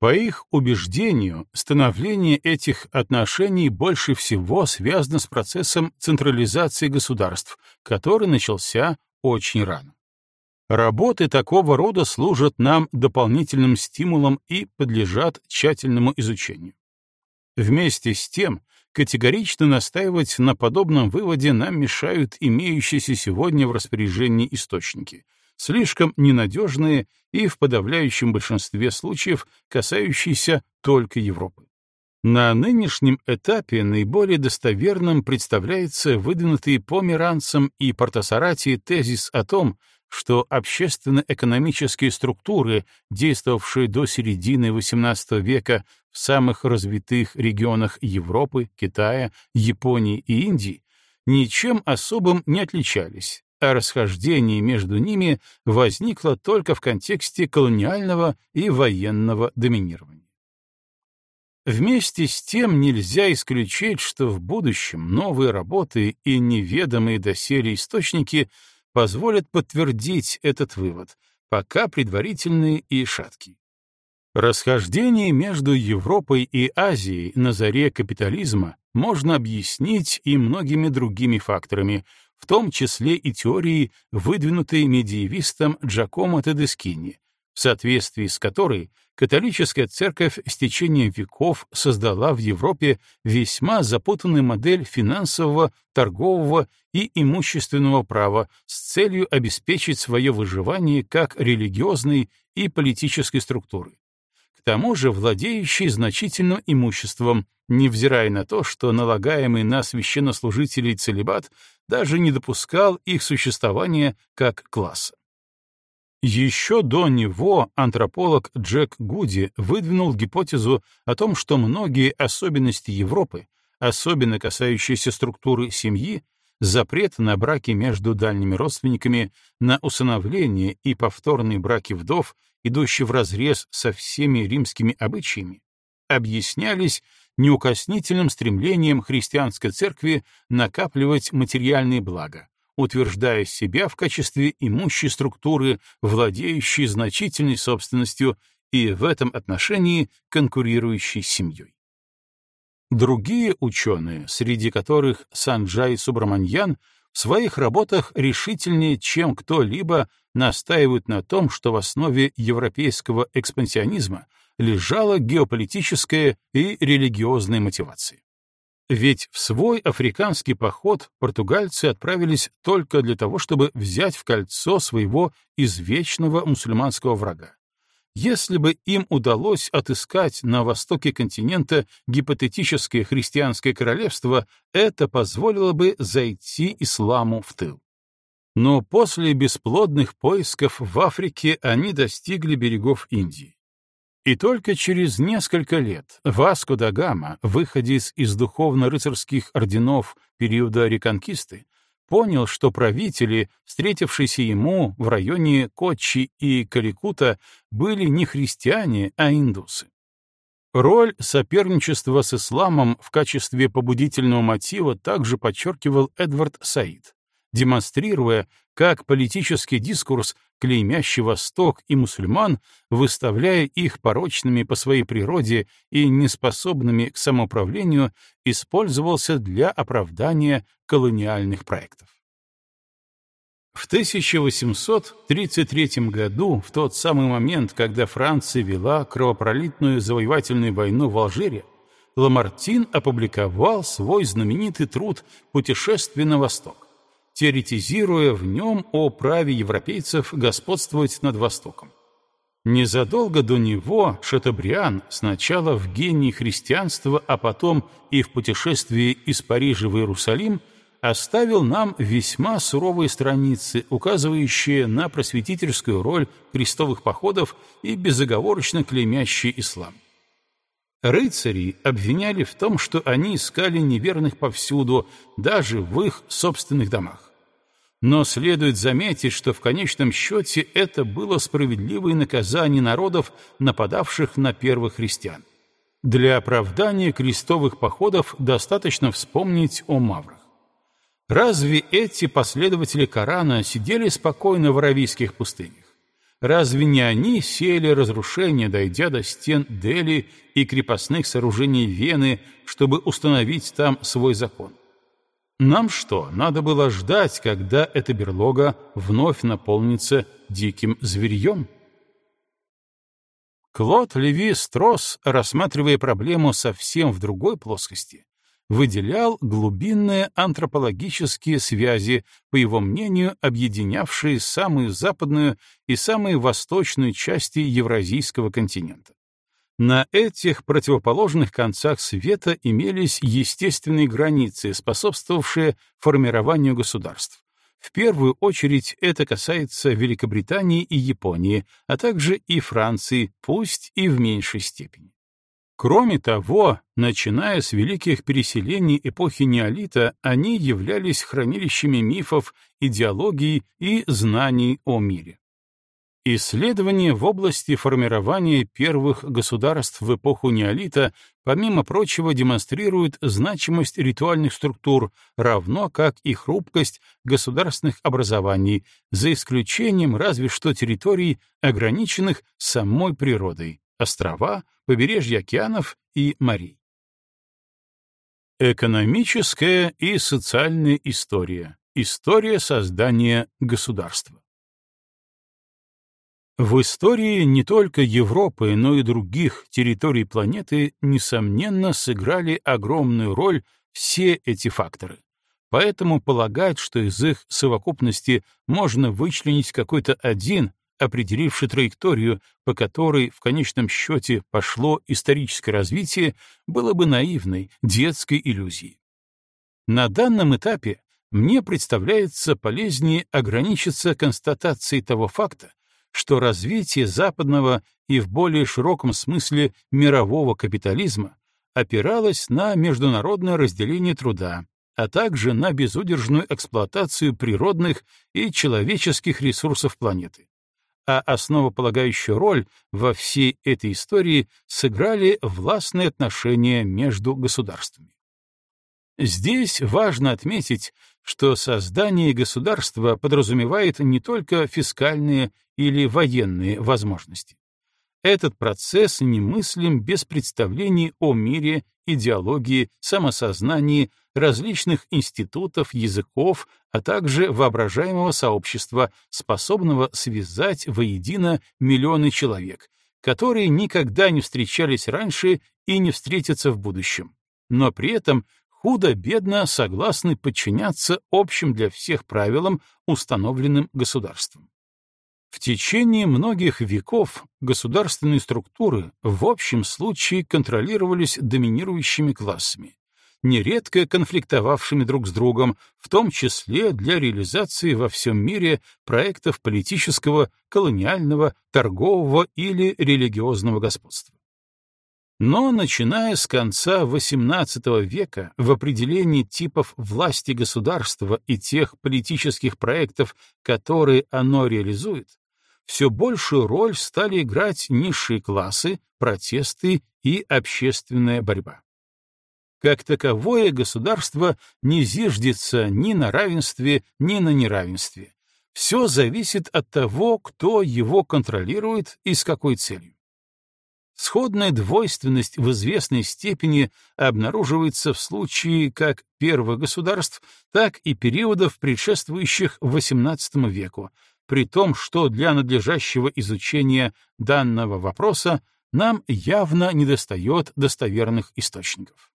По их убеждению, становление этих отношений больше всего связано с процессом централизации государств, который начался очень рано. Работы такого рода служат нам дополнительным стимулом и подлежат тщательному изучению. Вместе с тем, категорично настаивать на подобном выводе нам мешают имеющиеся сегодня в распоряжении источники, слишком ненадежные и в подавляющем большинстве случаев касающиеся только Европы. На нынешнем этапе наиболее достоверным представляется выдвинутый Померанцем и Портосарати тезис о том, что общественно-экономические структуры, действовавшие до середины XVIII века в самых развитых регионах Европы, Китая, Японии и Индии, ничем особым не отличались, а расхождение между ними возникло только в контексте колониального и военного доминирования. Вместе с тем нельзя исключить, что в будущем новые работы и неведомые доселе источники позволят подтвердить этот вывод, пока предварительный и шаткий. Расхождение между Европой и Азией на заре капитализма можно объяснить и многими другими факторами, в том числе и теорией, выдвинутой медиевистом Джакомо Тедескини, в соответствии с которой католическая церковь с течением веков создала в Европе весьма запутанную модель финансового, торгового и имущественного права с целью обеспечить свое выживание как религиозной и политической структуры. Тому же владеющей значительным имуществом, невзирая на то, что налагаемый на священнослужителей целебат даже не допускал их существования как класса. Еще до него антрополог Джек Гуди выдвинул гипотезу о том, что многие особенности Европы, особенно касающиеся структуры семьи, запрет на браки между дальними родственниками, на усыновление и повторные браки вдов, идущие вразрез со всеми римскими обычаями, объяснялись неукоснительным стремлением христианской церкви накапливать материальные блага, утверждая себя в качестве имущей структуры, владеющей значительной собственностью и в этом отношении конкурирующей с семьей. Другие ученые, среди которых Санджай Субраманьян, в своих работах решительнее, чем кто-либо, настаивают на том, что в основе европейского экспансионизма лежала геополитическая и религиозная мотивация. Ведь в свой африканский поход португальцы отправились только для того, чтобы взять в кольцо своего извечного мусульманского врага. Если бы им удалось отыскать на востоке континента гипотетическое христианское королевство, это позволило бы зайти исламу в тыл. Но после бесплодных поисков в Африке они достигли берегов Индии. И только через несколько лет Васко да Гама, выходец из духовно-рыцарских орденов периода Реконкисты, понял, что правители, встретившиеся ему в районе Кочи и Каликута, были не христиане, а индусы. Роль соперничества с исламом в качестве побудительного мотива также подчеркивал Эдвард Саид, демонстрируя, как политический дискурс клеймящий Восток и мусульман, выставляя их порочными по своей природе и неспособными к самоуправлению, использовался для оправдания колониальных проектов. В 1833 году, в тот самый момент, когда Франция вела кровопролитную завоевательную войну в Алжире, Ламартин опубликовал свой знаменитый труд «Путешествие на восток» теоретизируя в нем о праве европейцев господствовать над Востоком. Незадолго до него Шатабриан, сначала в гении христианства, а потом и в путешествии из Парижа в Иерусалим, оставил нам весьма суровые страницы, указывающие на просветительскую роль крестовых походов и безоговорочно клеймящие ислам. Рыцари обвиняли в том, что они искали неверных повсюду, даже в их собственных домах. Но следует заметить, что в конечном счете это было справедливое наказание народов, нападавших на первых христиан. Для оправдания крестовых походов достаточно вспомнить о маврах. Разве эти последователи Корана сидели спокойно в аравийских пустынях? Разве не они сеяли разрушение, дойдя до стен Дели и крепостных сооружений Вены, чтобы установить там свой закон? Нам что, надо было ждать, когда эта берлога вновь наполнится диким зверьем? Клод Леви Строс, рассматривая проблему совсем в другой плоскости, выделял глубинные антропологические связи, по его мнению, объединявшие самую западную и самую восточную части Евразийского континента. На этих противоположных концах света имелись естественные границы, способствовавшие формированию государств. В первую очередь это касается Великобритании и Японии, а также и Франции, пусть и в меньшей степени. Кроме того, начиная с великих переселений эпохи неолита, они являлись хранилищами мифов, идеологий и знаний о мире. Исследования в области формирования первых государств в эпоху неолита, помимо прочего, демонстрируют значимость ритуальных структур, равно как и хрупкость государственных образований, за исключением разве что территорий, ограниченных самой природой, острова, побережья океанов и морей. Экономическая и социальная история. История создания государства. В истории не только Европы, но и других территорий планеты, несомненно, сыграли огромную роль все эти факторы. Поэтому полагать, что из их совокупности можно вычленить какой-то один, определивший траекторию, по которой в конечном счете пошло историческое развитие, было бы наивной, детской иллюзией. На данном этапе мне представляется полезнее ограничиться констатацией того факта, что развитие западного и в более широком смысле мирового капитализма опиралось на международное разделение труда, а также на безудержную эксплуатацию природных и человеческих ресурсов планеты. А основополагающую роль во всей этой истории сыграли властные отношения между государствами. Здесь важно отметить, что создание государства подразумевает не только фискальные или военные возможности. Этот процесс немыслим без представлений о мире, идеологии, самосознании, различных институтов, языков, а также воображаемого сообщества, способного связать воедино миллионы человек, которые никогда не встречались раньше и не встретятся в будущем, но при этом худо-бедно согласны подчиняться общим для всех правилам, установленным государством. В течение многих веков государственные структуры в общем случае контролировались доминирующими классами, нередко конфликтовавшими друг с другом, в том числе для реализации во всем мире проектов политического, колониального, торгового или религиозного господства. Но начиная с конца XVIII века в определении типов власти государства и тех политических проектов, которые оно реализует, все большую роль стали играть низшие классы, протесты и общественная борьба. Как таковое государство не зиждется ни на равенстве, ни на неравенстве. Все зависит от того, кто его контролирует и с какой целью. Сходная двойственность в известной степени обнаруживается в случае как первых государств, так и периодов, предшествующих XVIII веку, при том, что для надлежащего изучения данного вопроса нам явно недостает достоверных источников.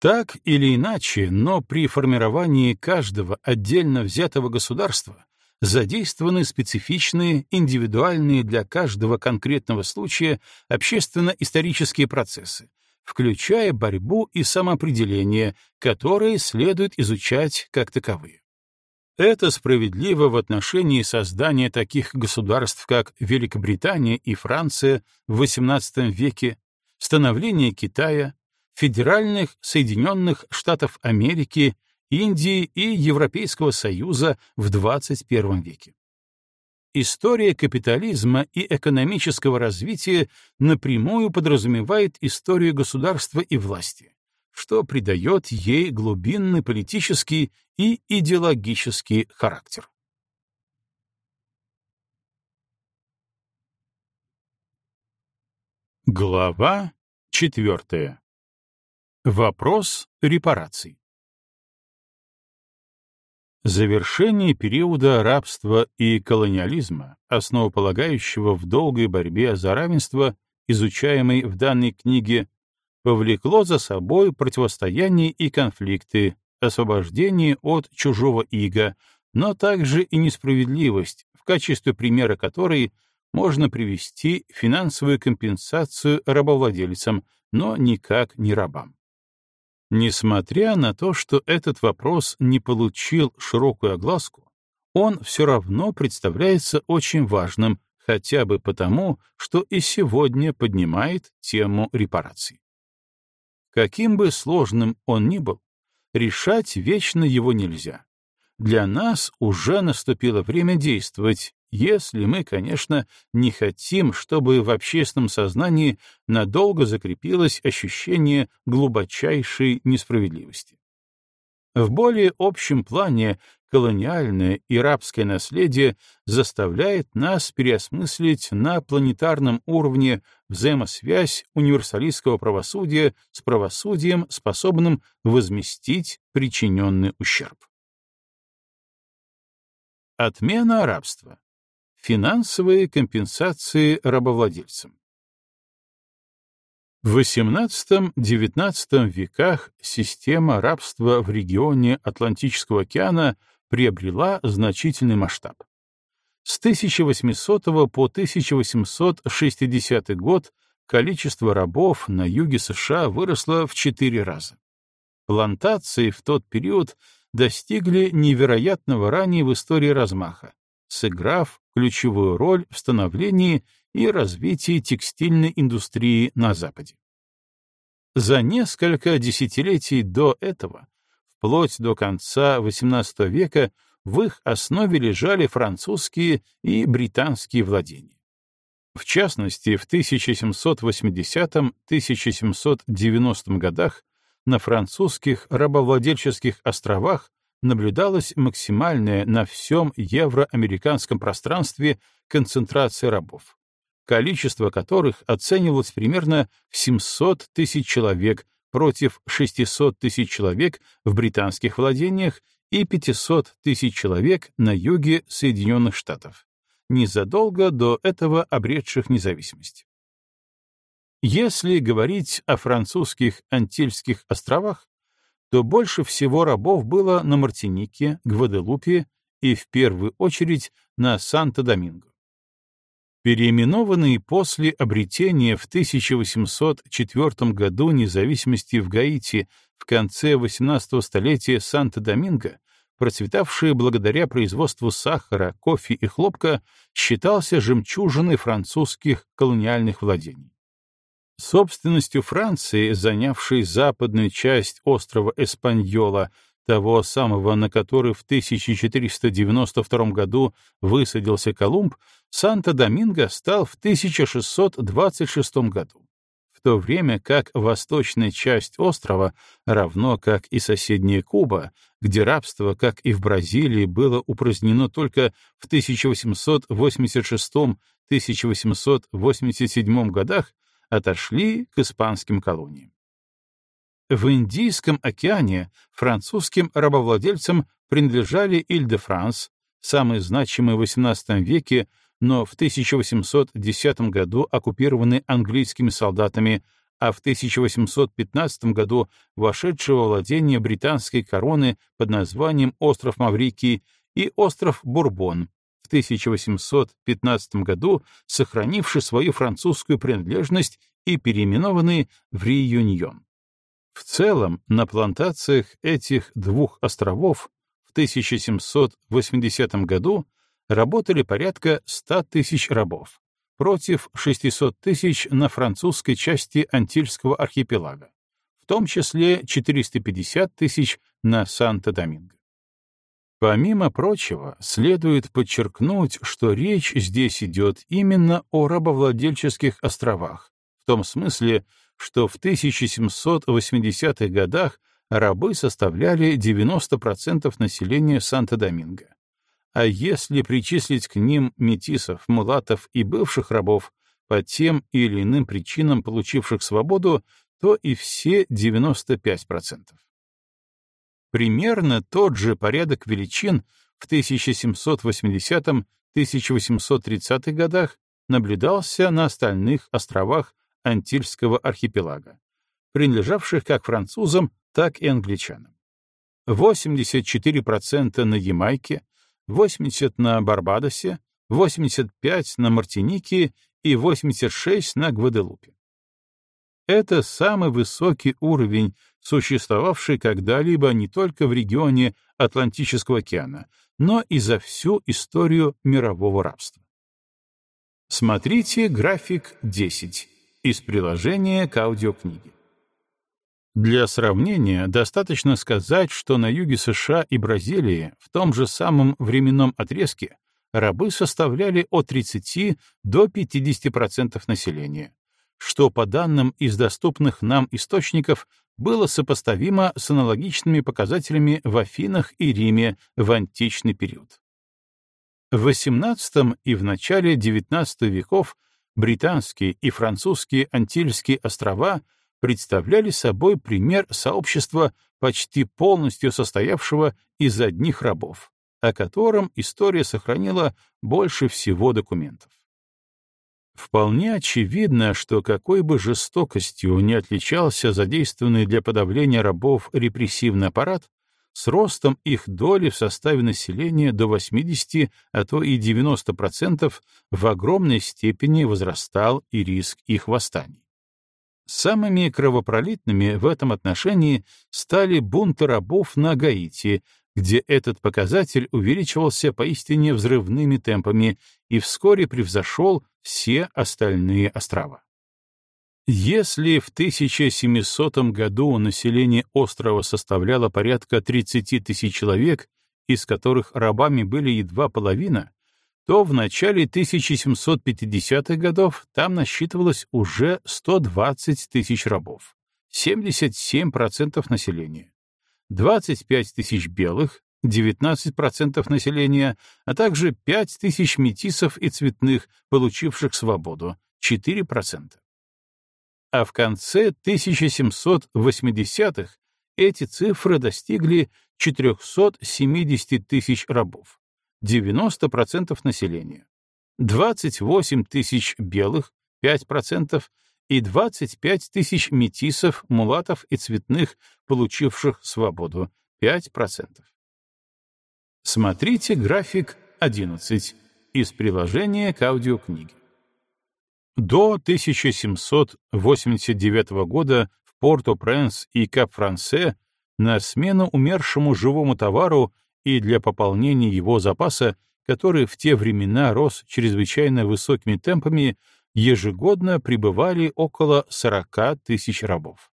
Так или иначе, но при формировании каждого отдельно взятого государства задействованы специфичные, индивидуальные для каждого конкретного случая общественно-исторические процессы, включая борьбу и самоопределение, которые следует изучать как таковые. Это справедливо в отношении создания таких государств, как Великобритания и Франция в XVIII веке, становление Китая, федеральных Соединенных Штатов Америки Индии и Европейского Союза в 21 веке. История капитализма и экономического развития напрямую подразумевает историю государства и власти, что придает ей глубинный политический и идеологический характер. Глава четвертая. Вопрос репараций. Завершение периода рабства и колониализма, основополагающего в долгой борьбе за равенство, изучаемой в данной книге, повлекло за собой противостояние и конфликты, освобождение от чужого ига, но также и несправедливость, в качестве примера которой можно привести финансовую компенсацию рабовладельцам, но никак не рабам. Несмотря на то, что этот вопрос не получил широкую огласку, он все равно представляется очень важным, хотя бы потому, что и сегодня поднимает тему репараций. Каким бы сложным он ни был, решать вечно его нельзя. Для нас уже наступило время действовать, если мы, конечно, не хотим, чтобы в общественном сознании надолго закрепилось ощущение глубочайшей несправедливости. В более общем плане колониальное и рабское наследие заставляет нас переосмыслить на планетарном уровне взаимосвязь универсалистского правосудия с правосудием, способным возместить причиненный ущерб. Отмена рабства Финансовые компенсации рабовладельцам. В XVIII-XIX веках система рабства в регионе Атлантического океана приобрела значительный масштаб. С 1800 по 1860 год количество рабов на юге США выросло в четыре раза. Плантации в тот период достигли невероятного ранее в истории размаха, сыграв ключевую роль в становлении и развитии текстильной индустрии на Западе. За несколько десятилетий до этого, вплоть до конца XVIII века, в их основе лежали французские и британские владения. В частности, в 1780-1790 годах на французских рабовладельческих островах наблюдалась максимальная на всем евроамериканском пространстве концентрация рабов, количество которых оценивалось примерно в 700 тысяч человек против 600 тысяч человек в британских владениях и 500 тысяч человек на юге Соединенных Штатов, незадолго до этого обретших независимость. Если говорить о французских Антильских островах, то больше всего рабов было на Мартинике, Гваделупе и, в первую очередь, на Санто-Доминго. Переименованные после обретения в 1804 году независимости в Гаити в конце XVIII столетия Санто-Доминго, процветавший благодаря производству сахара, кофе и хлопка, считался жемчужиной французских колониальных владений. Собственностью Франции, занявшей западную часть острова Эспаньола, того самого, на который в 1492 году высадился Колумб, Санто-Доминго стал в 1626 году в то время как восточная часть острова, равно как и соседняя Куба, где рабство, как и в Бразилии, было упразднено только в 1886-1887 годах, отошли к испанским колониям. В Индийском океане французским рабовладельцам принадлежали Иль-де-Франс, самый значимый в XVIII веке но в 1810 году оккупированы английскими солдатами, а в 1815 году вошедшего во владение британской короны под названием остров Маврикий и остров Бурбон, в 1815 году сохранивший свою французскую принадлежность и переименованный в Реюньон. В целом, на плантациях этих двух островов в 1780 году работали порядка 100 тысяч рабов против 600 тысяч на французской части Антильского архипелага, в том числе 450 тысяч на Санто-Доминго. Помимо прочего, следует подчеркнуть, что речь здесь идет именно о рабовладельческих островах, в том смысле, что в 1780-х годах рабы составляли 90% населения Санто-Доминго, а если причислить к ним метисов, мулатов и бывших рабов, по тем или иным причинам получивших свободу, то и все 95%. Примерно тот же порядок величин в 1780-1830 годах наблюдался на остальных островах Антильского архипелага, принадлежавших как французам, так и англичанам. 84% на Ямайке, 80 на Барбадосе, 85 на Мартинике и 86 на Гваделупе. Это самый высокий уровень, существовавший когда-либо не только в регионе Атлантического океана, но и за всю историю мирового рабства. Смотрите график 10 из приложения к аудиокниге. Для сравнения, достаточно сказать, что на юге США и Бразилии в том же самом временном отрезке рабы составляли от 30 до 50% населения, что, по данным из доступных нам источников, было сопоставимо с аналогичными показателями в Афинах и Риме в античный период. В XVIII и в начале XIX веков британские и французские Антильские острова — представляли собой пример сообщества, почти полностью состоявшего из одних рабов, о котором история сохранила больше всего документов. Вполне очевидно, что какой бы жестокостью не отличался задействованный для подавления рабов репрессивный аппарат, с ростом их доли в составе населения до 80, а то и 90% в огромной степени возрастал и риск их восстаний. Самыми кровопролитными в этом отношении стали бунты рабов на Гаити, где этот показатель увеличивался поистине взрывными темпами и вскоре превзошел все остальные острова. Если в 1700 году население острова составляло порядка 30 тысяч человек, из которых рабами были едва половина, то в начале 1750-х годов там насчитывалось уже 120 тысяч рабов, 77% населения, 25 тысяч белых, 19% населения, а также 5 тысяч метисов и цветных, получивших свободу, 4%. А в конце 1780-х эти цифры достигли 470 тысяч рабов, 90% населения, 28 тысяч белых, 5%, и 25 тысяч метисов, мулатов и цветных, получивших свободу, 5%. Смотрите график 11 из приложения к аудиокниге. До 1789 года в Порто-Пренс и Кап-Франсе на смену умершему живому товару и для пополнения его запаса, который в те времена рос чрезвычайно высокими темпами, ежегодно прибывали около 40 тысяч рабов.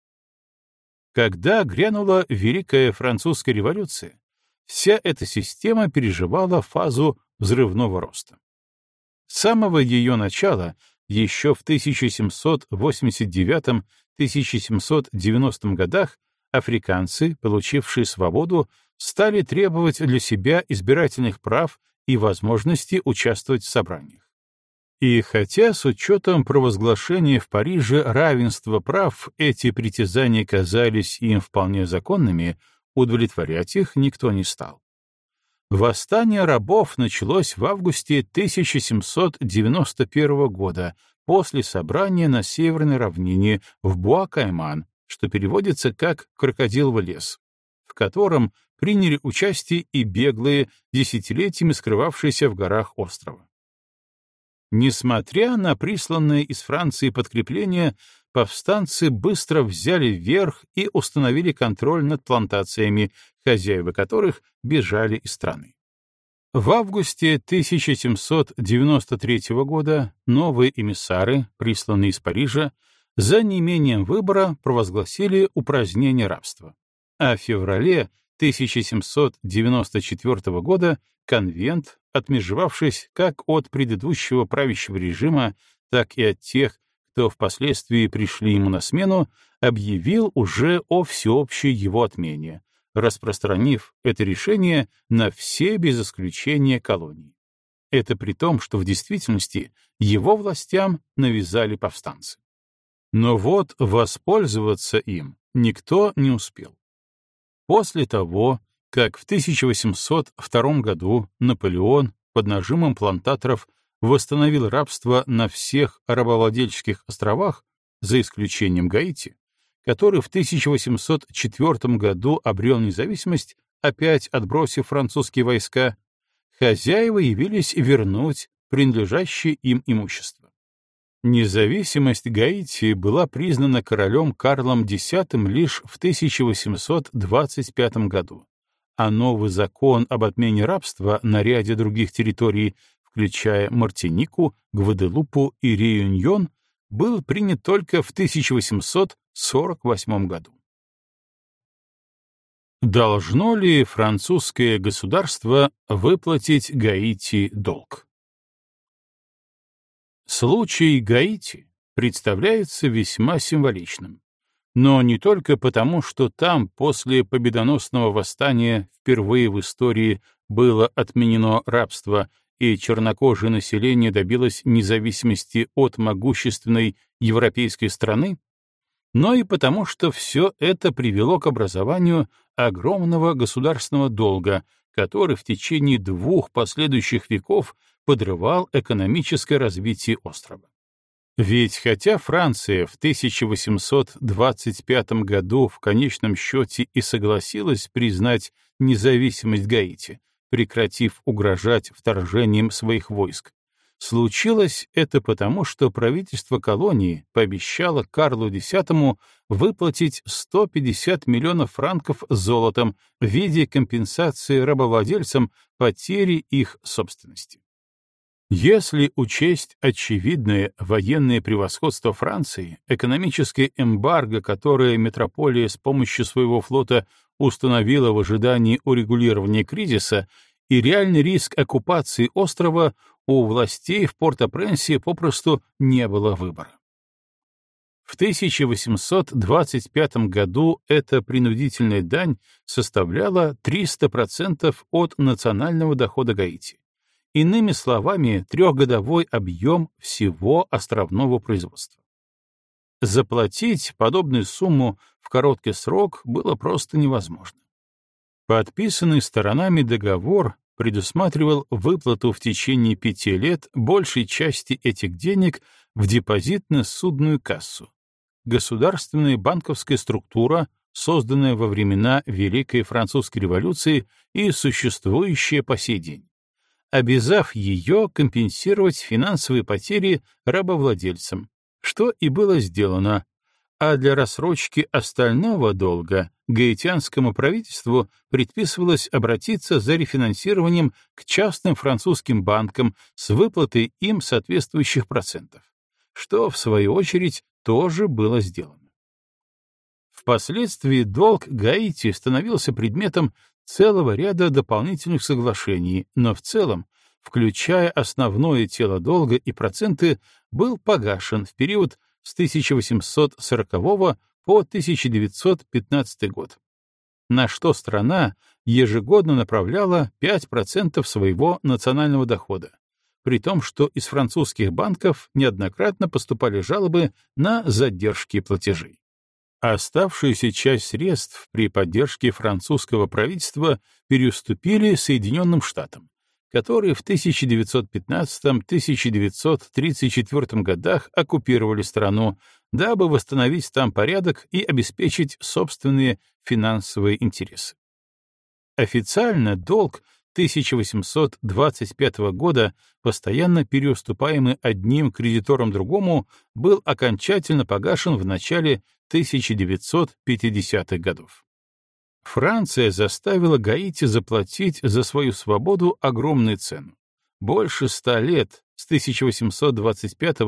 Когда грянула Великая Французская революция, вся эта система переживала фазу взрывного роста. С самого ее начала, еще в 1789-1790 годах, африканцы, получившие свободу, стали требовать для себя избирательных прав и возможности участвовать в собраниях. И хотя с учетом провозглашения в Париже равенства прав эти притязания казались им вполне законными, удовлетворять их никто не стал. Восстание рабов началось в августе 1791 года после собрания на Северной равнине в Буа-Кайман, что переводится как «крокодиловый лес», в котором приняли участие и беглые, десятилетиями скрывавшиеся в горах острова. Несмотря на присланные из Франции подкрепления, повстанцы быстро взяли верх и установили контроль над плантациями, хозяева которых бежали из страны. В августе 1793 года новые эмиссары, присланные из Парижа, за неимением выбора провозгласили упразднение рабства, а в феврале 1794 года конвент, отмежевавшись как от предыдущего правящего режима, так и от тех, кто впоследствии пришли ему на смену, объявил уже о всеобщей его отмене, распространив это решение на все без исключения колонии. Это при том, что в действительности его властям навязали повстанцы. Но вот воспользоваться им никто не успел. После того, как в 1802 году Наполеон под нажимом плантаторов восстановил рабство на всех рабовладельческих островах, за исключением Гаити, который в 1804 году обрел независимость, опять отбросив французские войска, хозяева явились вернуть принадлежащее им имущество. Независимость Гаити была признана королем Карлом X лишь в 1825 году, а новый закон об отмене рабства на ряде других территорий, включая Мартинику, Гваделупу и Реюньон, был принят только в 1848 году. Должно ли французское государство выплатить Гаити долг? Случай Гаити представляется весьма символичным. Но не только потому, что там после победоносного восстания впервые в истории было отменено рабство и чернокожее население добилось независимости от могущественной европейской страны, но и потому, что все это привело к образованию огромного государственного долга, который в течение двух последующих веков подрывал экономическое развитие острова. Ведь хотя Франция в 1825 году в конечном счете и согласилась признать независимость Гаити, прекратив угрожать вторжением своих войск, случилось это потому, что правительство колонии пообещало Карлу X выплатить 150 миллионов франков золотом в виде компенсации рабовладельцам потери их собственности. Если учесть очевидное военное превосходство Франции, экономическое эмбарго, которое метрополия с помощью своего флота установила в ожидании урегулирования кризиса, и реальный риск оккупации острова, у властей в Порто-Пренсе попросту не было выбора. В 1825 году эта принудительная дань составляла 300% от национального дохода Гаити. Иными словами, трехгодовой объем всего островного производства. Заплатить подобную сумму в короткий срок было просто невозможно. Подписанный сторонами договор предусматривал выплату в течение пяти лет большей части этих денег в депозитно-судную кассу. Государственная банковская структура, созданная во времена Великой Французской революции и существующая по сей день обязав ее компенсировать финансовые потери рабовладельцам, что и было сделано, а для рассрочки остального долга гаитянскому правительству предписывалось обратиться за рефинансированием к частным французским банкам с выплатой им соответствующих процентов, что, в свою очередь, тоже было сделано. Впоследствии долг Гаити становился предметом целого ряда дополнительных соглашений, но в целом, включая основное тело долга и проценты, был погашен в период с 1840 по 1915 год, на что страна ежегодно направляла 5% своего национального дохода, при том, что из французских банков неоднократно поступали жалобы на задержки платежей. Оставшуюся часть средств при поддержке французского правительства переуступили Соединенным Штатам, которые в 1915-1934 годах оккупировали страну, дабы восстановить там порядок и обеспечить собственные финансовые интересы. Официально долг 1825 года, постоянно переуступаемый одним кредитором другому, был окончательно погашен в начале 1950-х годов. Франция заставила Гаити заплатить за свою свободу огромную цену. Больше ста лет, с 1825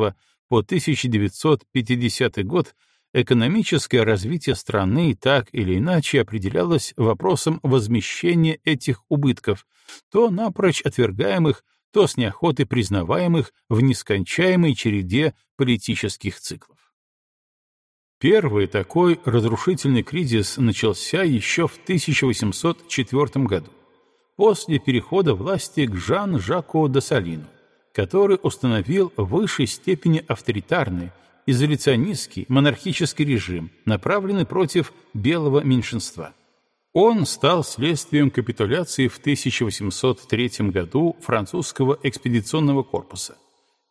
по 1950 год, экономическое развитие страны так или иначе определялось вопросом возмещения этих убытков, то напрочь отвергаемых, то с неохотой признаваемых в нескончаемой череде политических циклов. Первый такой разрушительный кризис начался еще в 1804 году, после перехода власти к Жан-Жаку Д'Ассалину, который установил в высшей степени авторитарный, изоляционистский монархический режим, направленный против белого меньшинства. Он стал следствием капитуляции в 1803 году французского экспедиционного корпуса,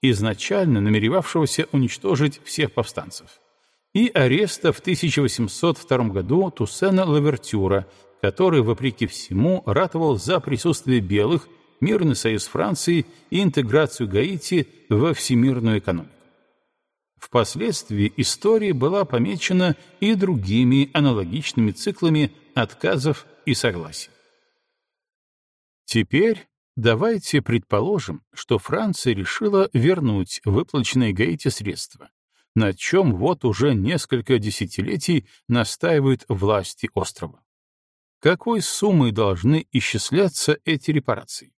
изначально намеревавшегося уничтожить всех повстанцев и ареста в 1802 году Туссена Лавертюра, который, вопреки всему, ратовал за присутствие белых, мирный союз Франции и интеграцию Гаити во всемирную экономику. Впоследствии история была помечена и другими аналогичными циклами отказов и согласий. Теперь давайте предположим, что Франция решила вернуть выплаченные Гаити средства, на чем вот уже несколько десятилетий настаивают власти острова. Какой суммой должны исчисляться эти репарации?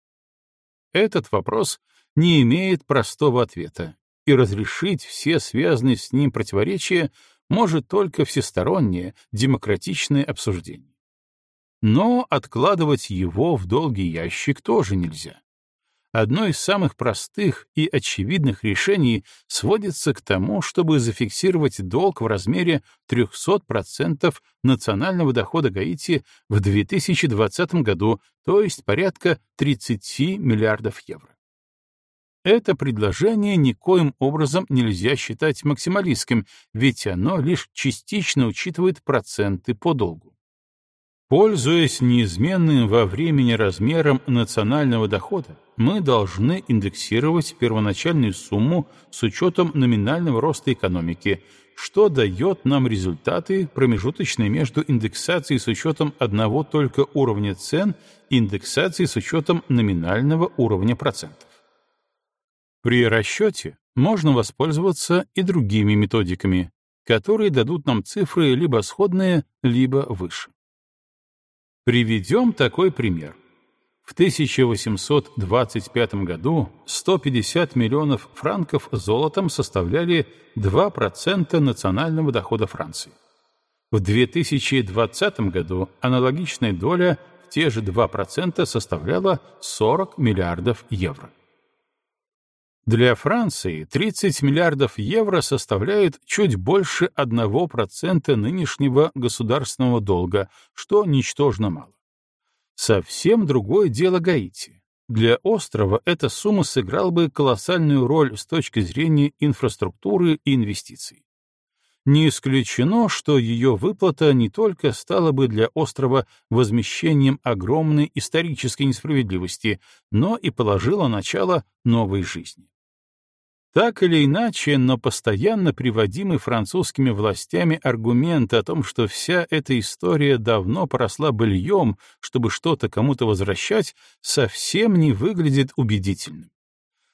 Этот вопрос не имеет простого ответа, и разрешить все связанные с ним противоречия может только всестороннее демократичное обсуждение. Но откладывать его в долгий ящик тоже нельзя. Одно из самых простых и очевидных решений сводится к тому, чтобы зафиксировать долг в размере 300% национального дохода Гаити в 2020 году, то есть порядка 30 миллиардов евро. Это предложение никоим образом нельзя считать максималистским, ведь оно лишь частично учитывает проценты по долгу. Пользуясь неизменным во времени размером национального дохода, мы должны индексировать первоначальную сумму с учетом номинального роста экономики, что дает нам результаты, промежуточные между индексацией с учетом одного только уровня цен и индексацией с учетом номинального уровня процентов. При расчете можно воспользоваться и другими методиками, которые дадут нам цифры либо сходные, либо выше. Приведем такой пример. В 1825 году 150 миллионов франков золотом составляли 2% национального дохода Франции. В 2020 году аналогичная доля в те же 2% составляла 40 миллиардов евро. Для Франции 30 миллиардов евро составляют чуть больше 1% нынешнего государственного долга, что ничтожно мало. Совсем другое дело Гаити. Для острова эта сумма сыграла бы колоссальную роль с точки зрения инфраструктуры и инвестиций. Не исключено, что ее выплата не только стала бы для острова возмещением огромной исторической несправедливости, но и положила начало новой жизни. Так или иначе, но постоянно приводимый французскими властями аргумент о том, что вся эта история давно поросла быльем, чтобы что-то кому-то возвращать, совсем не выглядит убедительным.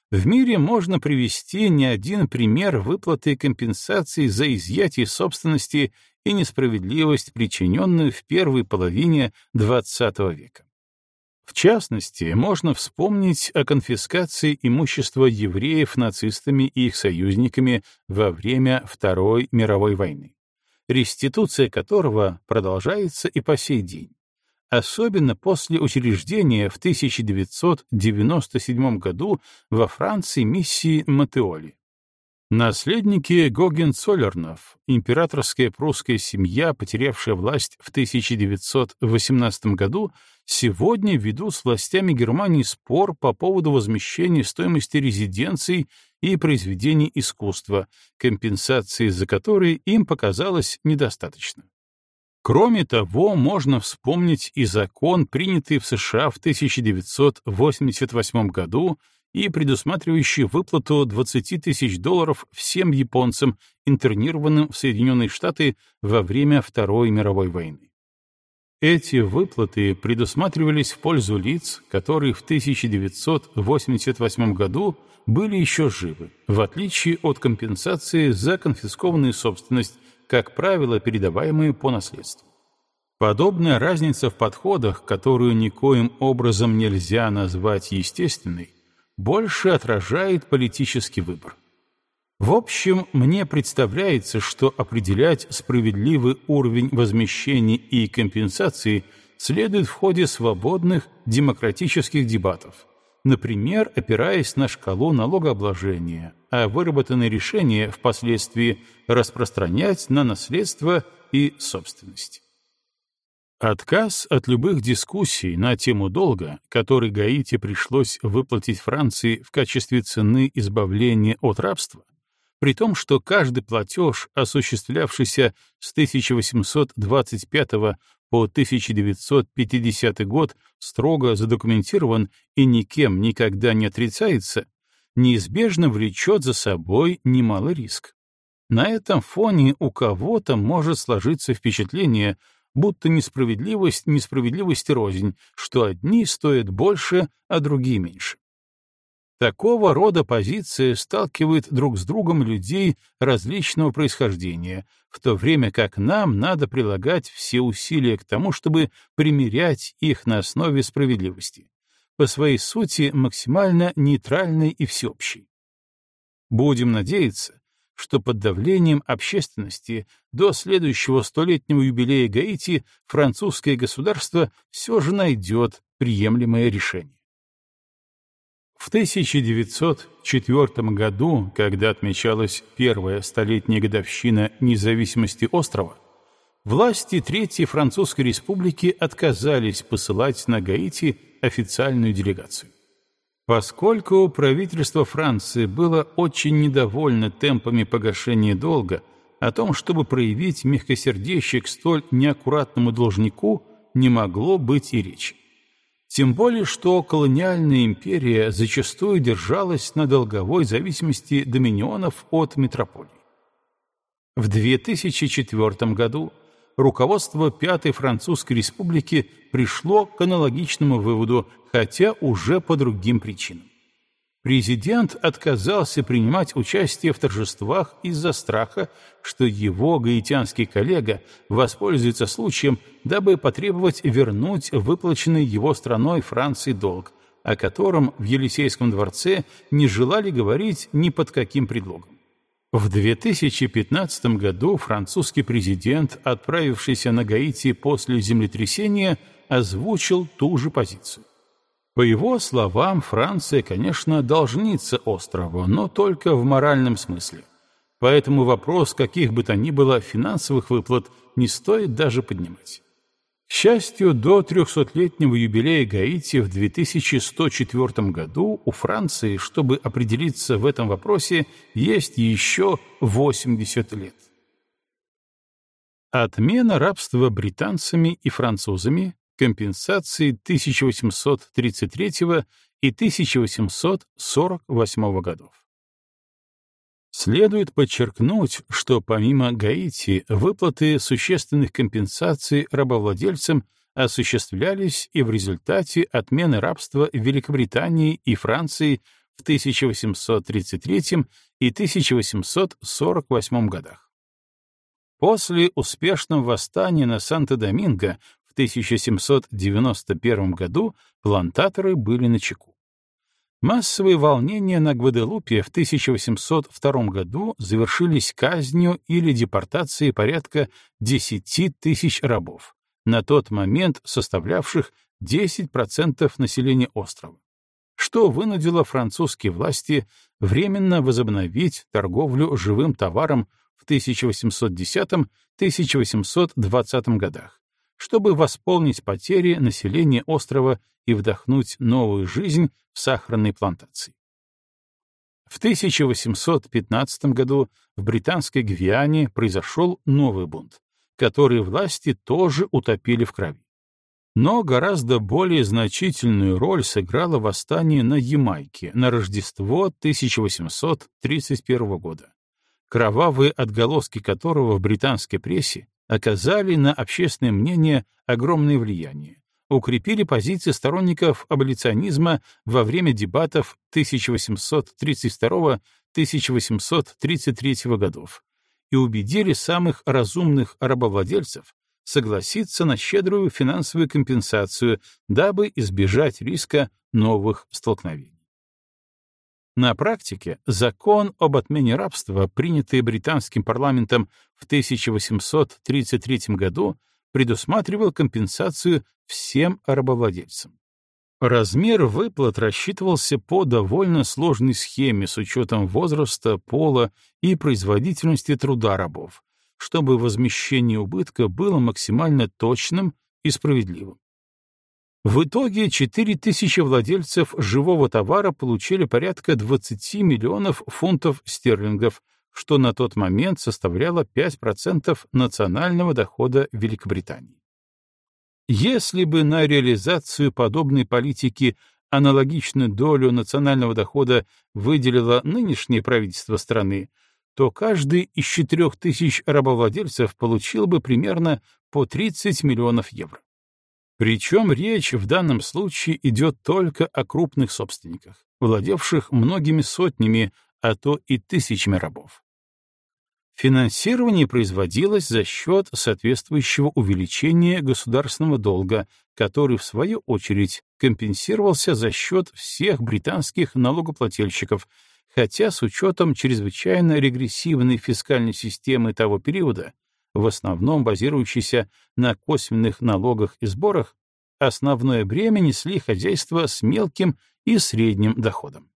В мире можно привести не один пример выплаты компенсации за изъятие собственности и несправедливость, причиненную в первой половине XX века. В частности, можно вспомнить о конфискации имущества евреев нацистами и их союзниками во время Второй мировой войны, реституция которого продолжается и по сей день, особенно после учреждения в 1997 году во Франции миссии Матеоли. Наследники Гогенцоллернов, императорская прусская семья, потерявшая власть в 1918 году, сегодня ведут с властями Германии спор по поводу возмещения стоимости резиденций и произведений искусства, компенсации за которые им показалось недостаточно. Кроме того, можно вспомнить и закон, принятый в США в 1988 году, и предусматривающий выплату 20 тысяч долларов всем японцам, интернированным в Соединенные Штаты во время Второй мировой войны. Эти выплаты предусматривались в пользу лиц, которые в 1988 году были еще живы, в отличие от компенсации за конфискованную собственность, как правило, передаваемую по наследству. Подобная разница в подходах, которую никоим образом нельзя назвать естественной, больше отражает политический выбор. В общем, мне представляется, что определять справедливый уровень возмещения и компенсации следует в ходе свободных демократических дебатов, например, опираясь на шкалу налогообложения, а выработанные решения впоследствии распространять на наследство и собственность. Отказ от любых дискуссий на тему долга, который Гаити пришлось выплатить Франции в качестве цены избавления от рабства, при том, что каждый платеж, осуществлявшийся с 1825 по 1950 год, строго задокументирован и никем никогда не отрицается, неизбежно влечет за собой немалый риск. На этом фоне у кого-то может сложиться впечатление, будто несправедливость несправедливости рознь, что одни стоят больше, а другие меньше. Такого рода позиция сталкивает друг с другом людей различного происхождения, в то время как нам надо прилагать все усилия к тому, чтобы примирять их на основе справедливости, по своей сути максимально нейтральной и всеобщей. Будем надеяться, что под давлением общественности до следующего столетнего юбилея Гаити французское государство все же найдет приемлемое решение. В 1904 году, когда отмечалась первая столетняя годовщина независимости острова, власти Третьей Французской Республики отказались посылать на Гаити официальную делегацию. Поскольку правительство Франции было очень недовольно темпами погашения долга, о том, чтобы проявить мягкосердечие к столь неаккуратному должнику, не могло быть и речи. Тем более, что колониальная империя зачастую держалась на долговой зависимости доминионов от метрополии. В 2004 году руководство Пятой Французской Республики пришло к аналогичному выводу, хотя уже по другим причинам. Президент отказался принимать участие в торжествах из-за страха, что его гаитянский коллега воспользуется случаем, дабы потребовать вернуть выплаченный его страной Франции долг, о котором в Елисейском дворце не желали говорить ни под каким предлогом. В 2015 году французский президент, отправившийся на Гаити после землетрясения, озвучил ту же позицию. По его словам, Франция, конечно, должница острова, но только в моральном смысле. Поэтому вопрос каких бы то ни было финансовых выплат не стоит даже поднимать. К счастью, до 300-летнего юбилея Гаити в 2104 году у Франции, чтобы определиться в этом вопросе, есть еще 80 лет. Отмена рабства британцами и французами, компенсации 1833 и 1848 годов. Следует подчеркнуть, что помимо Гаити выплаты существенных компенсаций рабовладельцам осуществлялись и в результате отмены рабства в Великобритании и Франции в 1833 и 1848 годах. После успешного восстания на Санто-Доминго в 1791 году плантаторы были на чеку. Массовые волнения на Гваделупе в 1802 году завершились казнью или депортацией порядка 10 тысяч рабов, на тот момент составлявших 10% населения острова, что вынудило французские власти временно возобновить торговлю живым товаром в 1810-1820 годах, чтобы восполнить потери населения острова и вдохнуть новую жизнь в сахарной плантации. В 1815 году в британской Гвиане произошел новый бунт, который власти тоже утопили в крови. Но гораздо более значительную роль сыграло восстание на Ямайке на Рождество 1831 года, кровавые отголоски которого в британской прессе оказали на общественное мнение огромное влияние, укрепили позиции сторонников аболиционизма во время дебатов 1832-1833 годов и убедили самых разумных рабовладельцев согласиться на щедрую финансовую компенсацию, дабы избежать риска новых столкновений. На практике закон об отмене рабства, принятый британским парламентом в 1833 году, предусматривал компенсацию всем рабовладельцам. Размер выплат рассчитывался по довольно сложной схеме с учетом возраста, пола и производительности труда рабов, чтобы возмещение убытка было максимально точным и справедливым. В итоге 4000 владельцев живого товара получили порядка 20 миллионов фунтов стерлингов, что на тот момент составляло 5% национального дохода Великобритании. Если бы на реализацию подобной политики аналогичную долю национального дохода выделило нынешнее правительство страны, то каждый из 4000 рабовладельцев получил бы примерно по 30 миллионов евро. Причем речь в данном случае идет только о крупных собственниках, владевших многими сотнями, а то и тысячами рабов. Финансирование производилось за счет соответствующего увеличения государственного долга, который, в свою очередь, компенсировался за счет всех британских налогоплательщиков, хотя с учетом чрезвычайно регрессивной фискальной системы того периода в основном базирующийся на косвенных налогах и сборах, основное бремя несли хозяйства с мелким и средним доходом.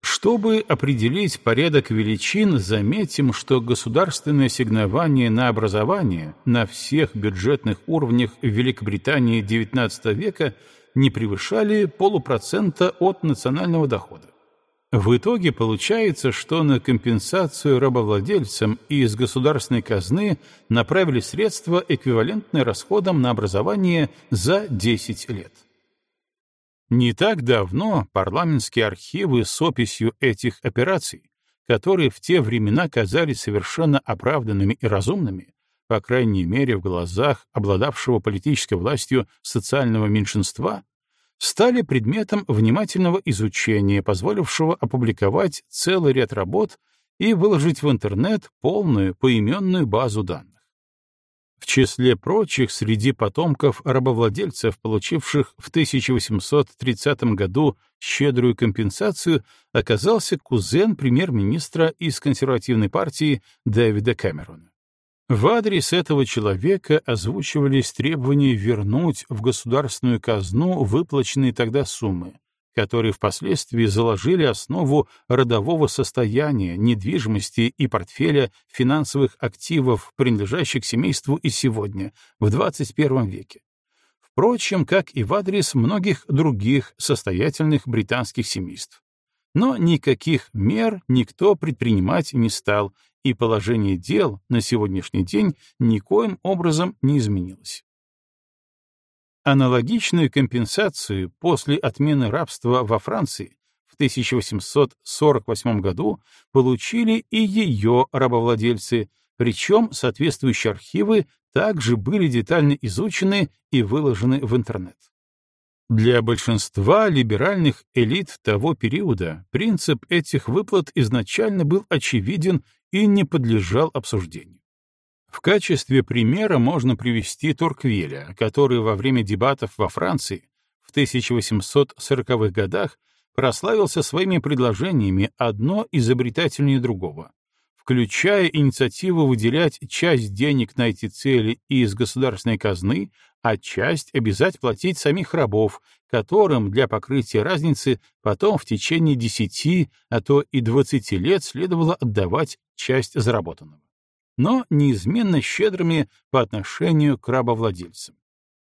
Чтобы определить порядок величин, заметим, что государственное ассигнование на образование на всех бюджетных уровнях в Великобритании XIX века не превышали полупроцента от национального дохода. В итоге получается, что на компенсацию рабовладельцам из государственной казны направили средства, эквивалентные расходам на образование за 10 лет. Не так давно парламентские архивы с описью этих операций, которые в те времена казались совершенно оправданными и разумными, по крайней мере в глазах обладавшего политической властью социального меньшинства, стали предметом внимательного изучения, позволившего опубликовать целый ряд работ и выложить в интернет полную поименную базу данных. В числе прочих, среди потомков рабовладельцев, получивших в 1830 году щедрую компенсацию, оказался кузен премьер-министра из консервативной партии Дэвида Кэмерона. В адрес этого человека озвучивались требования вернуть в государственную казну выплаченные тогда суммы, которые впоследствии заложили основу родового состояния, недвижимости и портфеля финансовых активов, принадлежащих семейству и сегодня, в 21 веке. Впрочем, как и в адрес многих других состоятельных британских семейств. Но никаких мер никто предпринимать не стал, и положение дел на сегодняшний день никоим образом не изменилось. Аналогичную компенсацию после отмены рабства во Франции в 1848 году получили и ее рабовладельцы, причем соответствующие архивы также были детально изучены и выложены в интернет. Для большинства либеральных элит того периода принцип этих выплат изначально был очевиден и не подлежал обсуждению. В качестве примера можно привести Торквеля, который во время дебатов во Франции в 1840-х годах прославился своими предложениями одно изобретательнее другого, включая инициативу выделять часть денег на эти цели из государственной казны, а часть обязать платить самих рабов, которым для покрытия разницы потом в течение 10, а то и 20 лет следовало отдавать часть заработанного. Но неизменно щедрыми по отношению к рабовладельцам.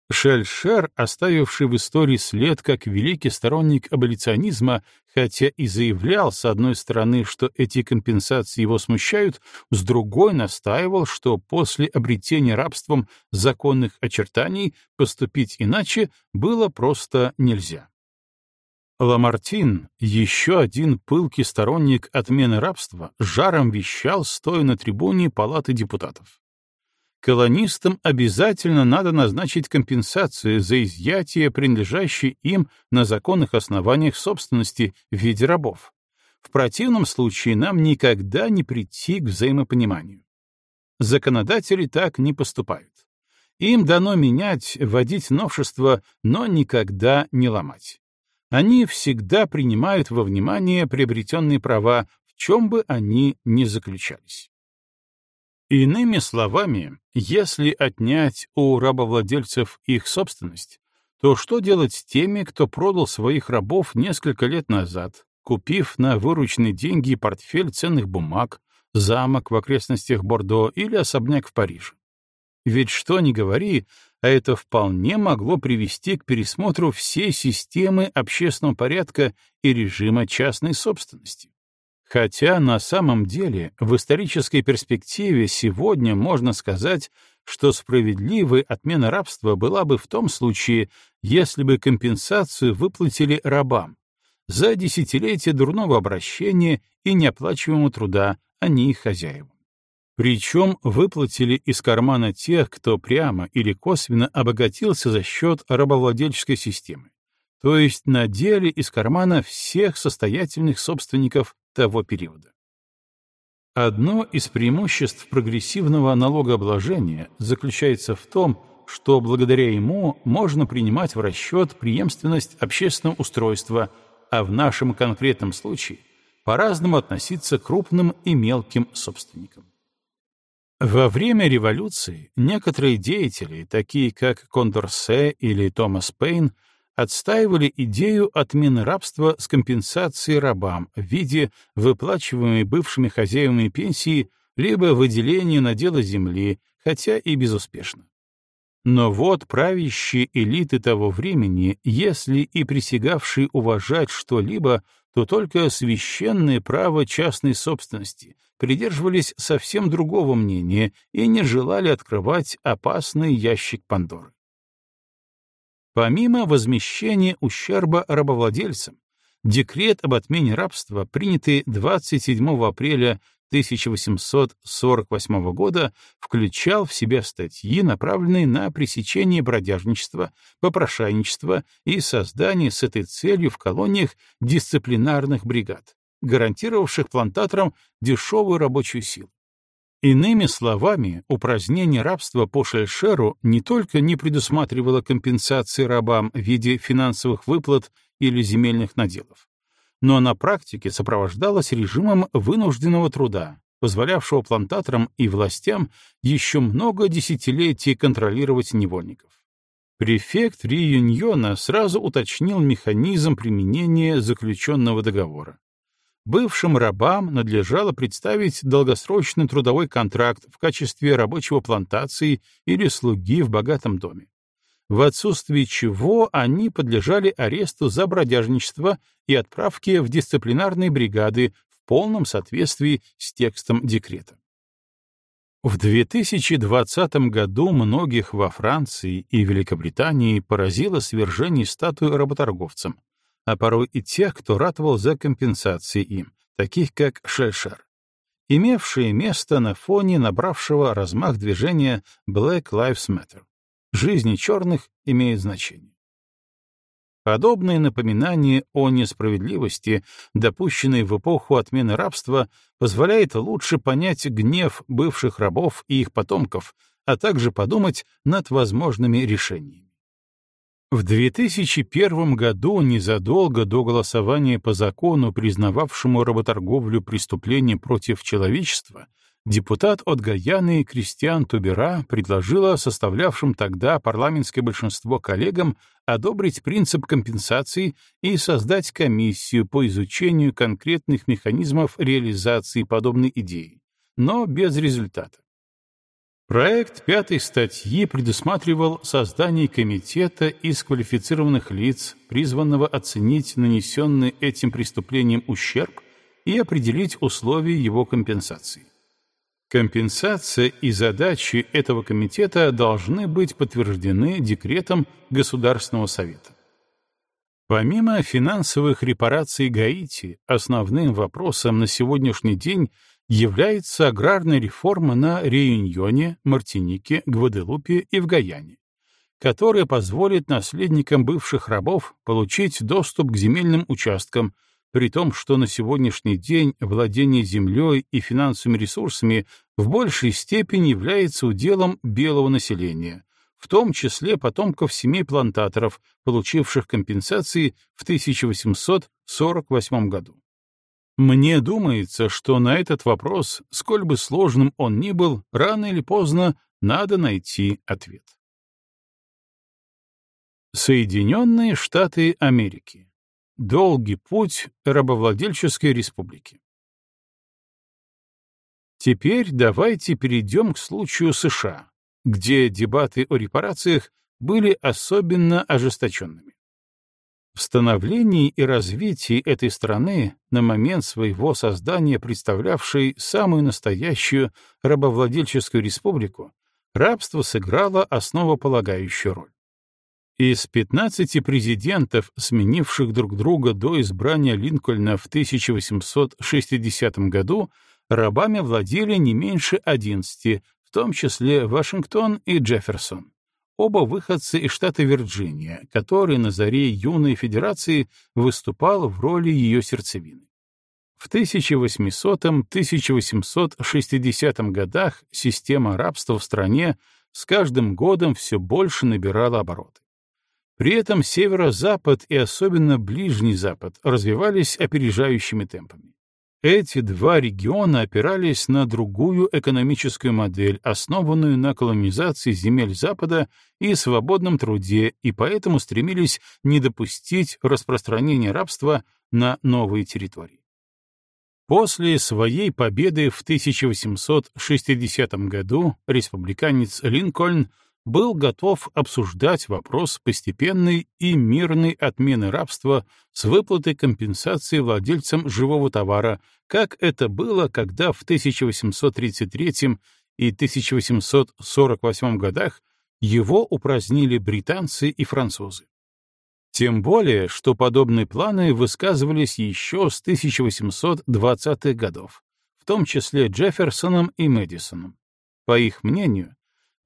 Шельшер, оставивший в истории след как великий сторонник аболиционизма, хотя и заявлял, с одной стороны, что эти компенсации его смущают, с другой настаивал, что после обретения рабством законных очертаний поступить иначе было просто нельзя. Ламартин, еще один пылкий сторонник отмены рабства, жаром вещал, стоя на трибуне Палаты депутатов колонистам обязательно надо назначить компенсацию за изъятие принадлежащей им на законных основаниях собственности в виде рабов. В противном случае нам никогда не прийти к взаимопониманию. Законодатели так не поступают. Им дано менять, вводить новшества, но никогда не ломать. Они всегда принимают во внимание приобретенные права, в чем бы они ни заключались. Иными словами, если отнять у рабовладельцев их собственность, то что делать с теми, кто продал своих рабов несколько лет назад, купив на вырученные деньги портфель ценных бумаг, замок в окрестностях Бордо или особняк в Париже? Ведь что ни говори, а это вполне могло привести к пересмотру всей системы общественного порядка и режима частной собственности. Хотя на самом деле в исторической перспективе сегодня можно сказать, что справедливой отмена рабства была бы в том случае, если бы компенсацию выплатили рабам за десятилетия дурного обращения и неоплачиваемого труда, а не их хозяевам. Причем выплатили из кармана тех, кто прямо или косвенно обогатился за счет рабовладельческой системы, то есть на деле из кармана всех состоятельных собственников того периода. Одно из преимуществ прогрессивного налогообложения заключается в том, что благодаря ему можно принимать в расчет преемственность общественного устройства, а в нашем конкретном случае по-разному относиться к крупным и мелким собственникам. Во время революции некоторые деятели, такие как Кондорсе или Томас Пейн, отстаивали идею отмены рабства с компенсацией рабам в виде выплачиваемой бывшими хозяевами пенсии либо выделения надела земли, хотя и безуспешно. Но вот правящие элиты того времени, если и присягавшие уважать что-либо, то только священное право частной собственности, придерживались совсем другого мнения и не желали открывать опасный ящик Пандоры. Помимо возмещения ущерба рабовладельцам, декрет об отмене рабства, принятый 27 апреля 1848 года включал в себя статьи, направленные на пресечение бродяжничества, попрошайничества и создание с этой целью в колониях дисциплинарных бригад, гарантировавших плантаторам дешевую рабочую силу. Иными словами, упразднение рабства по Шельшеру не только не предусматривало компенсации рабам в виде финансовых выплат или земельных наделов, но на практике сопровождалось режимом вынужденного труда, позволявшего плантаторам и властям еще много десятилетий контролировать невольников. Префект Риюньона сразу уточнил механизм применения заключенного договора. Бывшим рабам надлежало представить долгосрочный трудовой контракт в качестве рабочего плантации или слуги в богатом доме в отсутствие чего они подлежали аресту за бродяжничество и отправке в дисциплинарные бригады в полном соответствии с текстом декрета. В 2020 году многих во Франции и Великобритании поразило свержение статуи работорговцам, а порой и тех, кто ратовал за компенсации им, таких как Шельшер, имевшие место на фоне набравшего размах движения Black Lives Matter жизни черных имеет значение. Подобное напоминание о несправедливости, допущенной в эпоху отмены рабства, позволяет лучше понять гнев бывших рабов и их потомков, а также подумать над возможными решениями. В 2001 году, незадолго до голосования по закону, признававшему работорговлю преступлением против человечества, депутат от Гаяны Кристиан Тубера предложила составлявшим тогда парламентское большинство коллегам одобрить принцип компенсации и создать комиссию по изучению конкретных механизмов реализации подобной идеи, но без результата. Проект пятой статьи предусматривал создание комитета из квалифицированных лиц, призванного оценить нанесенный этим преступлением ущерб и определить условия его компенсации. Компенсация и задачи этого комитета должны быть подтверждены декретом Государственного совета. Помимо финансовых репараций Гаити, основным вопросом на сегодняшний день является аграрная реформа на Реюньоне, Мартинике, Гваделупе и в Гаяне, которая позволит наследникам бывших рабов получить доступ к земельным участкам, при том, что на сегодняшний день владение землей и финансовыми ресурсами в большей степени является уделом белого населения, в том числе потомков семей плантаторов, получивших компенсации в 1848 году. Мне думается, что на этот вопрос, сколь бы сложным он ни был, рано или поздно надо найти ответ. Соединенные Штаты Америки Долгий путь рабовладельческой республики. Теперь давайте перейдем к случаю США, где дебаты о репарациях были особенно ожесточенными. В становлении и развитии этой страны, на момент своего создания представлявшей самую настоящую рабовладельческую республику, рабство сыграло основополагающую роль. Из 15 президентов, сменивших друг друга до избрания Линкольна в 1860 году, рабами владели не меньше 11, в том числе Вашингтон и Джефферсон. Оба выходцы из штата Вирджиния, который на заре юной федерации выступал в роли ее сердцевины. В 1800-1860 годах система рабства в стране с каждым годом все больше набирала обороты. При этом северо-запад и особенно Ближний Запад развивались опережающими темпами. Эти два региона опирались на другую экономическую модель, основанную на колонизации земель Запада и свободном труде, и поэтому стремились не допустить распространения рабства на новые территории. После своей победы в 1860 году республиканец Линкольн был готов обсуждать вопрос постепенной и мирной отмены рабства с выплатой компенсации владельцам живого товара, как это было, когда в 1833 и 1848 годах его упразднили британцы и французы. Тем более, что подобные планы высказывались еще с 1820-х годов, в том числе Джефферсоном и Мэдисоном. По их мнению,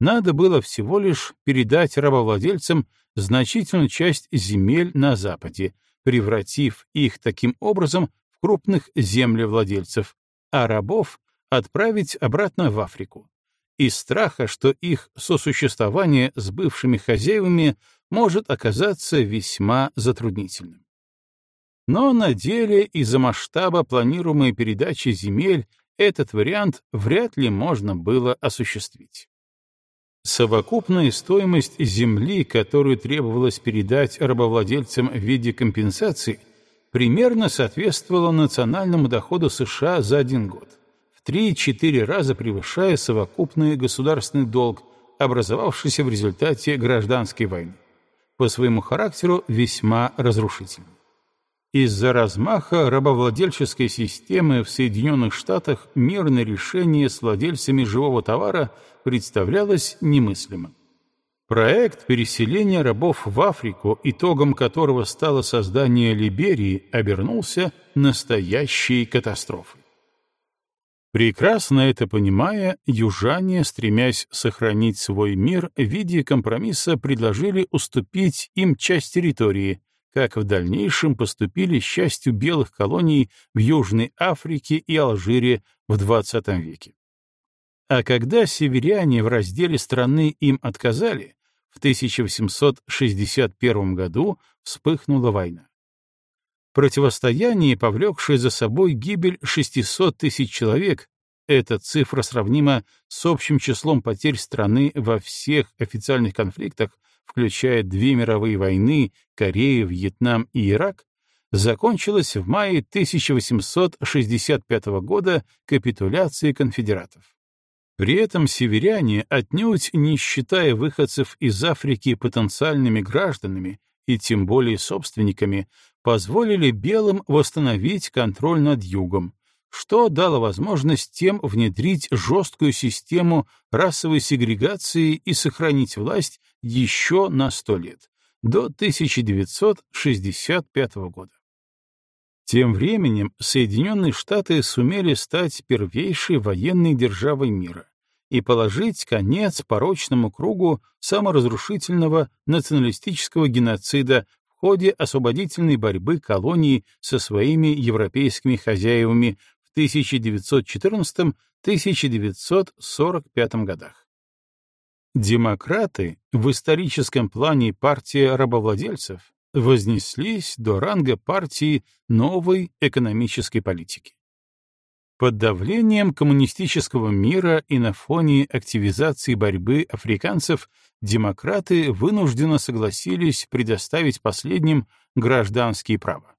надо было всего лишь передать рабовладельцам значительную часть земель на Западе, превратив их таким образом в крупных землевладельцев, а рабов отправить обратно в Африку. Из страха, что их сосуществование с бывшими хозяевами может оказаться весьма затруднительным. Но на деле из-за масштаба планируемой передачи земель этот вариант вряд ли можно было осуществить. Совокупная стоимость земли, которую требовалось передать рабовладельцам в виде компенсации, примерно соответствовала национальному доходу США за один год, в 3-4 раза превышая совокупный государственный долг, образовавшийся в результате гражданской войны, по своему характеру весьма разрушительный. Из-за размаха рабовладельческой системы в Соединенных Штатах мирное решение с владельцами живого товара представлялось немыслимым. Проект переселения рабов в Африку, итогом которого стало создание Либерии, обернулся настоящей катастрофой. Прекрасно это понимая, южане, стремясь сохранить свой мир, в виде компромисса предложили уступить им часть территории, как в дальнейшем поступили с частью белых колоний в Южной Африке и Алжире в XX веке. А когда северяне в разделе страны им отказали, в 1861 году вспыхнула война. Противостояние, повлекшее за собой гибель 600 тысяч человек, эта цифра сравнима с общим числом потерь страны во всех официальных конфликтах, включая две мировые войны, Корею, Вьетнам и Ирак, закончилась в мае 1865 года капитуляцией конфедератов. При этом северяне, отнюдь не считая выходцев из Африки потенциальными гражданами и тем более собственниками, позволили белым восстановить контроль над югом, что дало возможность тем внедрить жесткую систему расовой сегрегации и сохранить власть еще на сто лет, до 1965 года. Тем временем Соединенные Штаты сумели стать первейшей военной державой мира и положить конец порочному кругу саморазрушительного националистического геноцида в ходе освободительной борьбы колоний со своими европейскими хозяевами в 1914-1945 годах. Демократы, в историческом плане партия рабовладельцев, вознеслись до ранга партии новой экономической политики. Под давлением коммунистического мира и на фоне активизации борьбы африканцев демократы вынужденно согласились предоставить последним гражданские права.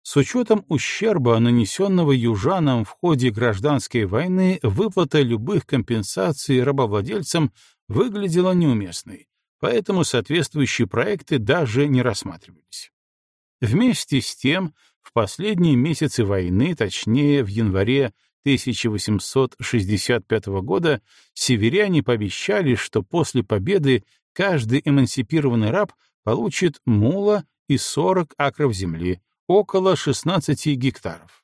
С учетом ущерба, нанесенного южанам в ходе гражданской войны, выплата любых компенсаций рабовладельцам выглядела неуместной, поэтому соответствующие проекты даже не рассматривались. Вместе с тем, в последние месяцы войны, точнее, в январе 1865 года, северяне пообещали, что после победы каждый эмансипированный раб получит мула и 40 акров земли, около 16 гектаров.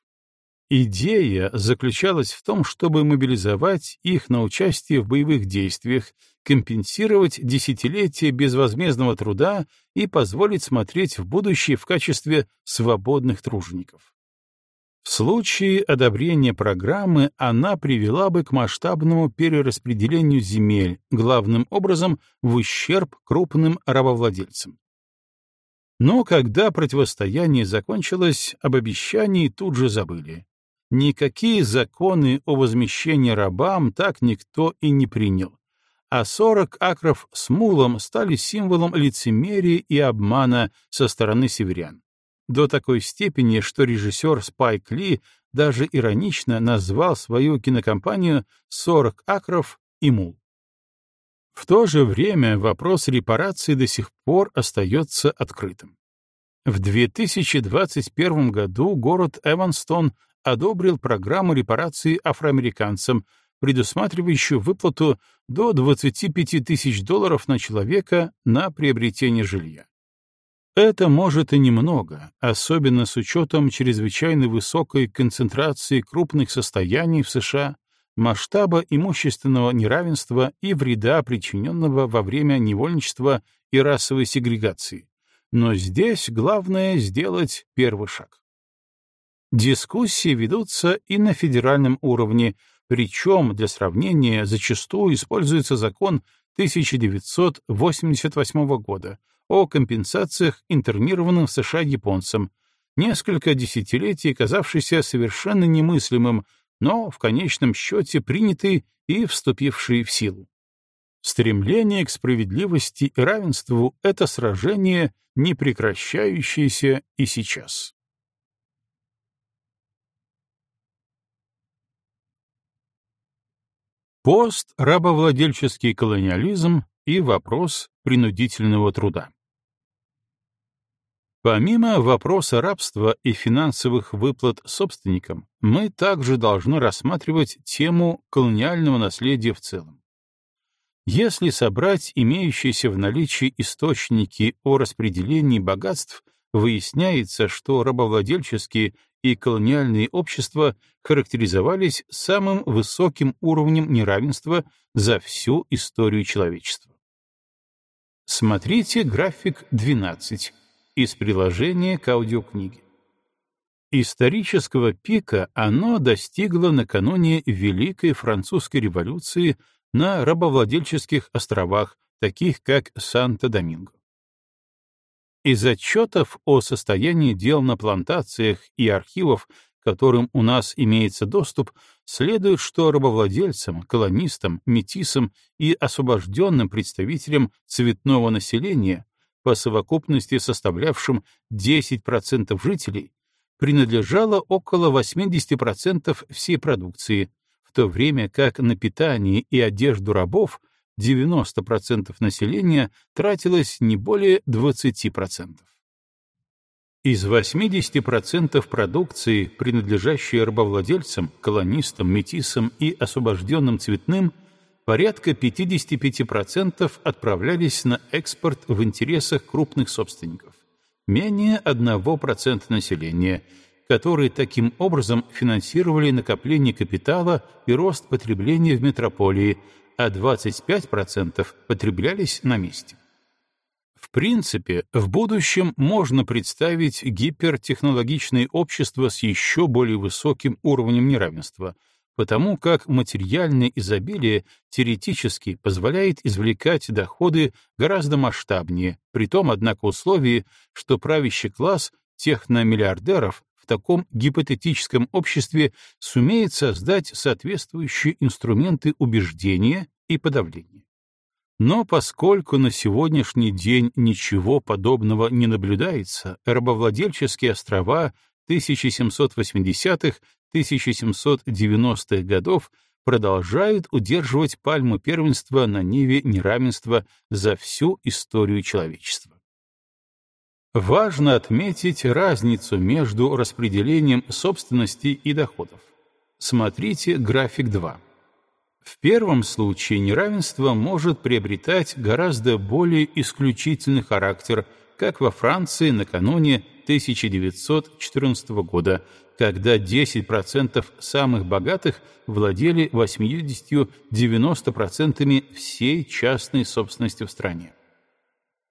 Идея заключалась в том, чтобы мобилизовать их на участие в боевых действиях, компенсировать десятилетия безвозмездного труда и позволить смотреть в будущее в качестве свободных тружеников. В случае одобрения программы она привела бы к масштабному перераспределению земель, главным образом в ущерб крупным рабовладельцам. Но когда противостояние закончилось, об обещании тут же забыли. Никакие законы о возмещении рабам так никто и не принял. А 40 акров с мулом стали символом лицемерия и обмана со стороны северян. До такой степени, что режиссер Спайк Ли даже иронично назвал свою кинокомпанию «40 акров и мул». В то же время вопрос репараций до сих пор остается открытым. В 2021 году город Эванстон одобрил программу репараций афроамериканцам, предусматривающую выплату до 25 тысяч долларов на человека на приобретение жилья. Это может и немного, особенно с учетом чрезвычайно высокой концентрации крупных состояний в США, масштаба имущественного неравенства и вреда, причиненного во время невольничества и расовой сегрегации. Но здесь главное сделать первый шаг. Дискуссии ведутся и на федеральном уровне, причем для сравнения зачастую используется закон 1988 года о компенсациях интернированным в США японцам, несколько десятилетий казавшийся совершенно немыслимым, но в конечном счете принятый и вступивший в силу. Стремление к справедливости и равенству — это сражение, не прекращающееся и сейчас. Пост-рабовладельческий колониализм и вопрос принудительного труда. Помимо вопроса рабства и финансовых выплат собственникам, мы также должны рассматривать тему колониального наследия в целом. Если собрать имеющиеся в наличии источники о распределении богатств, выясняется, что рабовладельческие и колониальные общества характеризовались самым высоким уровнем неравенства за всю историю человечества. Смотрите график 12 из приложения к аудиокниге. Исторического пика оно достигло накануне Великой Французской революции на рабовладельческих островах, таких как Санто-Доминго. Из отчетов о состоянии дел на плантациях и архивов, к которым у нас имеется доступ, следует, что рабовладельцам, колонистам, метисам и освобожденным представителям цветного населения по совокупности составлявшим 10% жителей, принадлежало около 80% всей продукции, в то время как на питание и одежду рабов 90% населения тратилось не более 20%. Из 80% продукции, принадлежащей рабовладельцам, колонистам, метисам и освобожденным цветным – порядка 55% отправлялись на экспорт в интересах крупных собственников, менее 1% населения, которые таким образом финансировали накопление капитала и рост потребления в метрополии, а 25% потреблялись на месте. В принципе, в будущем можно представить гипертехнологичное общество с еще более высоким уровнем неравенства — потому как материальное изобилие теоретически позволяет извлекать доходы гораздо масштабнее, при том, однако, условии, что правящий класс техномиллиардеров таком гипотетическом обществе сумеет создать соответствующие инструменты убеждения и подавления. Но поскольку на сегодняшний день ничего подобного не наблюдается, рабовладельческие острова 1780-х 1790-х годов продолжают удерживать пальму первенства на ниве неравенства за всю историю человечества. Важно отметить разницу между распределением собственности и доходов. Смотрите график 2. В первом случае неравенство может приобретать гораздо более исключительный характер, как во Франции накануне 1914 года, когда 10% самых богатых владели 80-90% всей частной собственности в стране.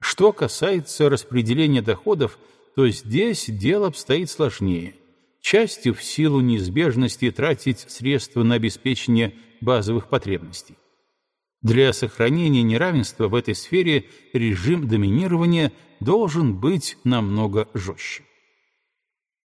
Что касается распределения доходов, то здесь дело обстоит сложнее. Частью в силу неизбежности тратить средства на обеспечение базовых потребностей. Для сохранения неравенства в этой сфере режим доминирования должен быть намного жестче.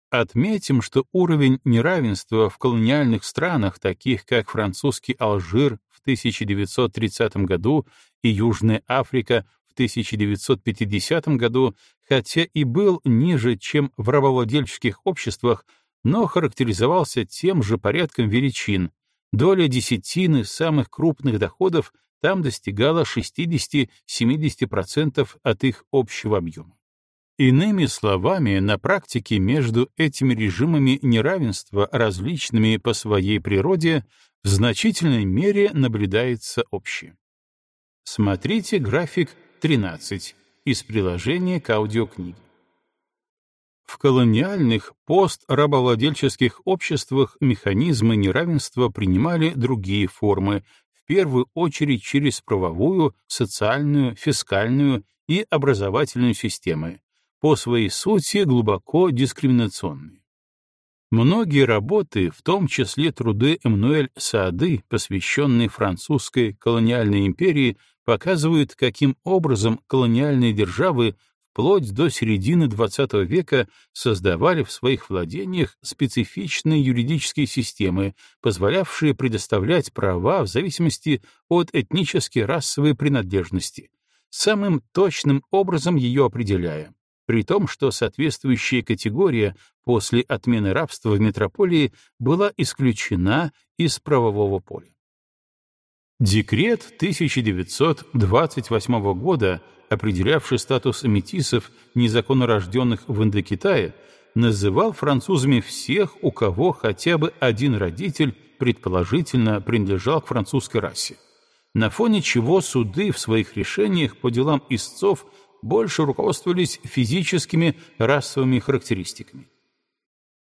Отметим, что уровень неравенства в колониальных странах, таких как французский Алжир в 1930 году и Южная Африка 1950 году, хотя и был ниже, чем в рабовладельческих обществах, но характеризовался тем же порядком величин. Доля десятины самых крупных доходов там достигала 60-70% от их общего объема. Иными словами, на практике между этими режимами неравенства, различными по своей природе, в значительной мере наблюдается общее. Смотрите график 13 из приложения к аудиокниге. В колониальных пострабовладельческих обществах механизмы неравенства принимали другие формы, в первую очередь через правовую, социальную, фискальную и образовательную системы, по своей сути глубоко дискриминационные. Многие работы, в том числе труды Эммануэль Саады, посвященные французской колониальной империи, показывают, каким образом колониальные державы вплоть до середины XX века создавали в своих владениях специфичные юридические системы, позволявшие предоставлять права в зависимости от этнической расовой принадлежности, самым точным образом ее определяя, при том, что соответствующая категория после отмены рабства в метрополии была исключена из правового поля. Декрет 1928 года, определявший статус метисов, незаконно рожденных в Индокитае, называл французами всех, у кого хотя бы один родитель предположительно принадлежал к французской расе, на фоне чего суды в своих решениях по делам истцов больше руководствовались физическими расовыми характеристиками.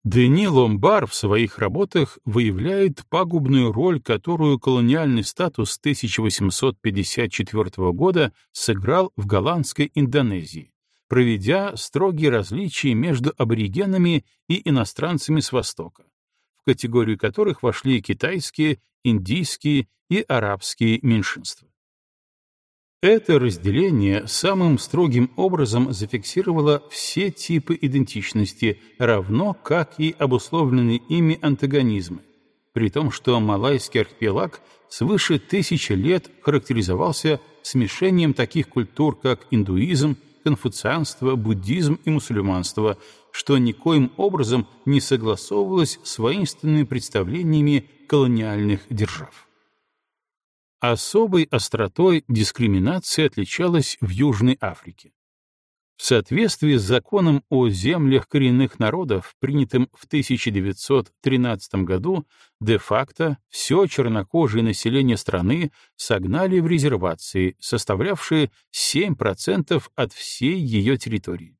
Дени Ломбар в своих работах выявляет пагубную роль, которую колониальный статус 1854 года сыграл в голландской Индонезии, проведя строгие различия между аборигенами и иностранцами с Востока, в категорию которых вошли китайские, индийские и арабские меньшинства. Это разделение самым строгим образом зафиксировало все типы идентичности, равно как и обусловленные ими антагонизмы, при том, что Малайский архипелаг свыше тысячи лет характеризовался смешением таких культур, как индуизм, конфуцианство, буддизм и мусульманство, что никоим образом не согласовывалось с воинственными представлениями колониальных держав. Особой остротой дискриминация отличалась в Южной Африке. В соответствии с законом о землях коренных народов, принятым в 1913 году, де-факто все чернокожее население страны согнали в резервации, составлявшие 7% от всей ее территории.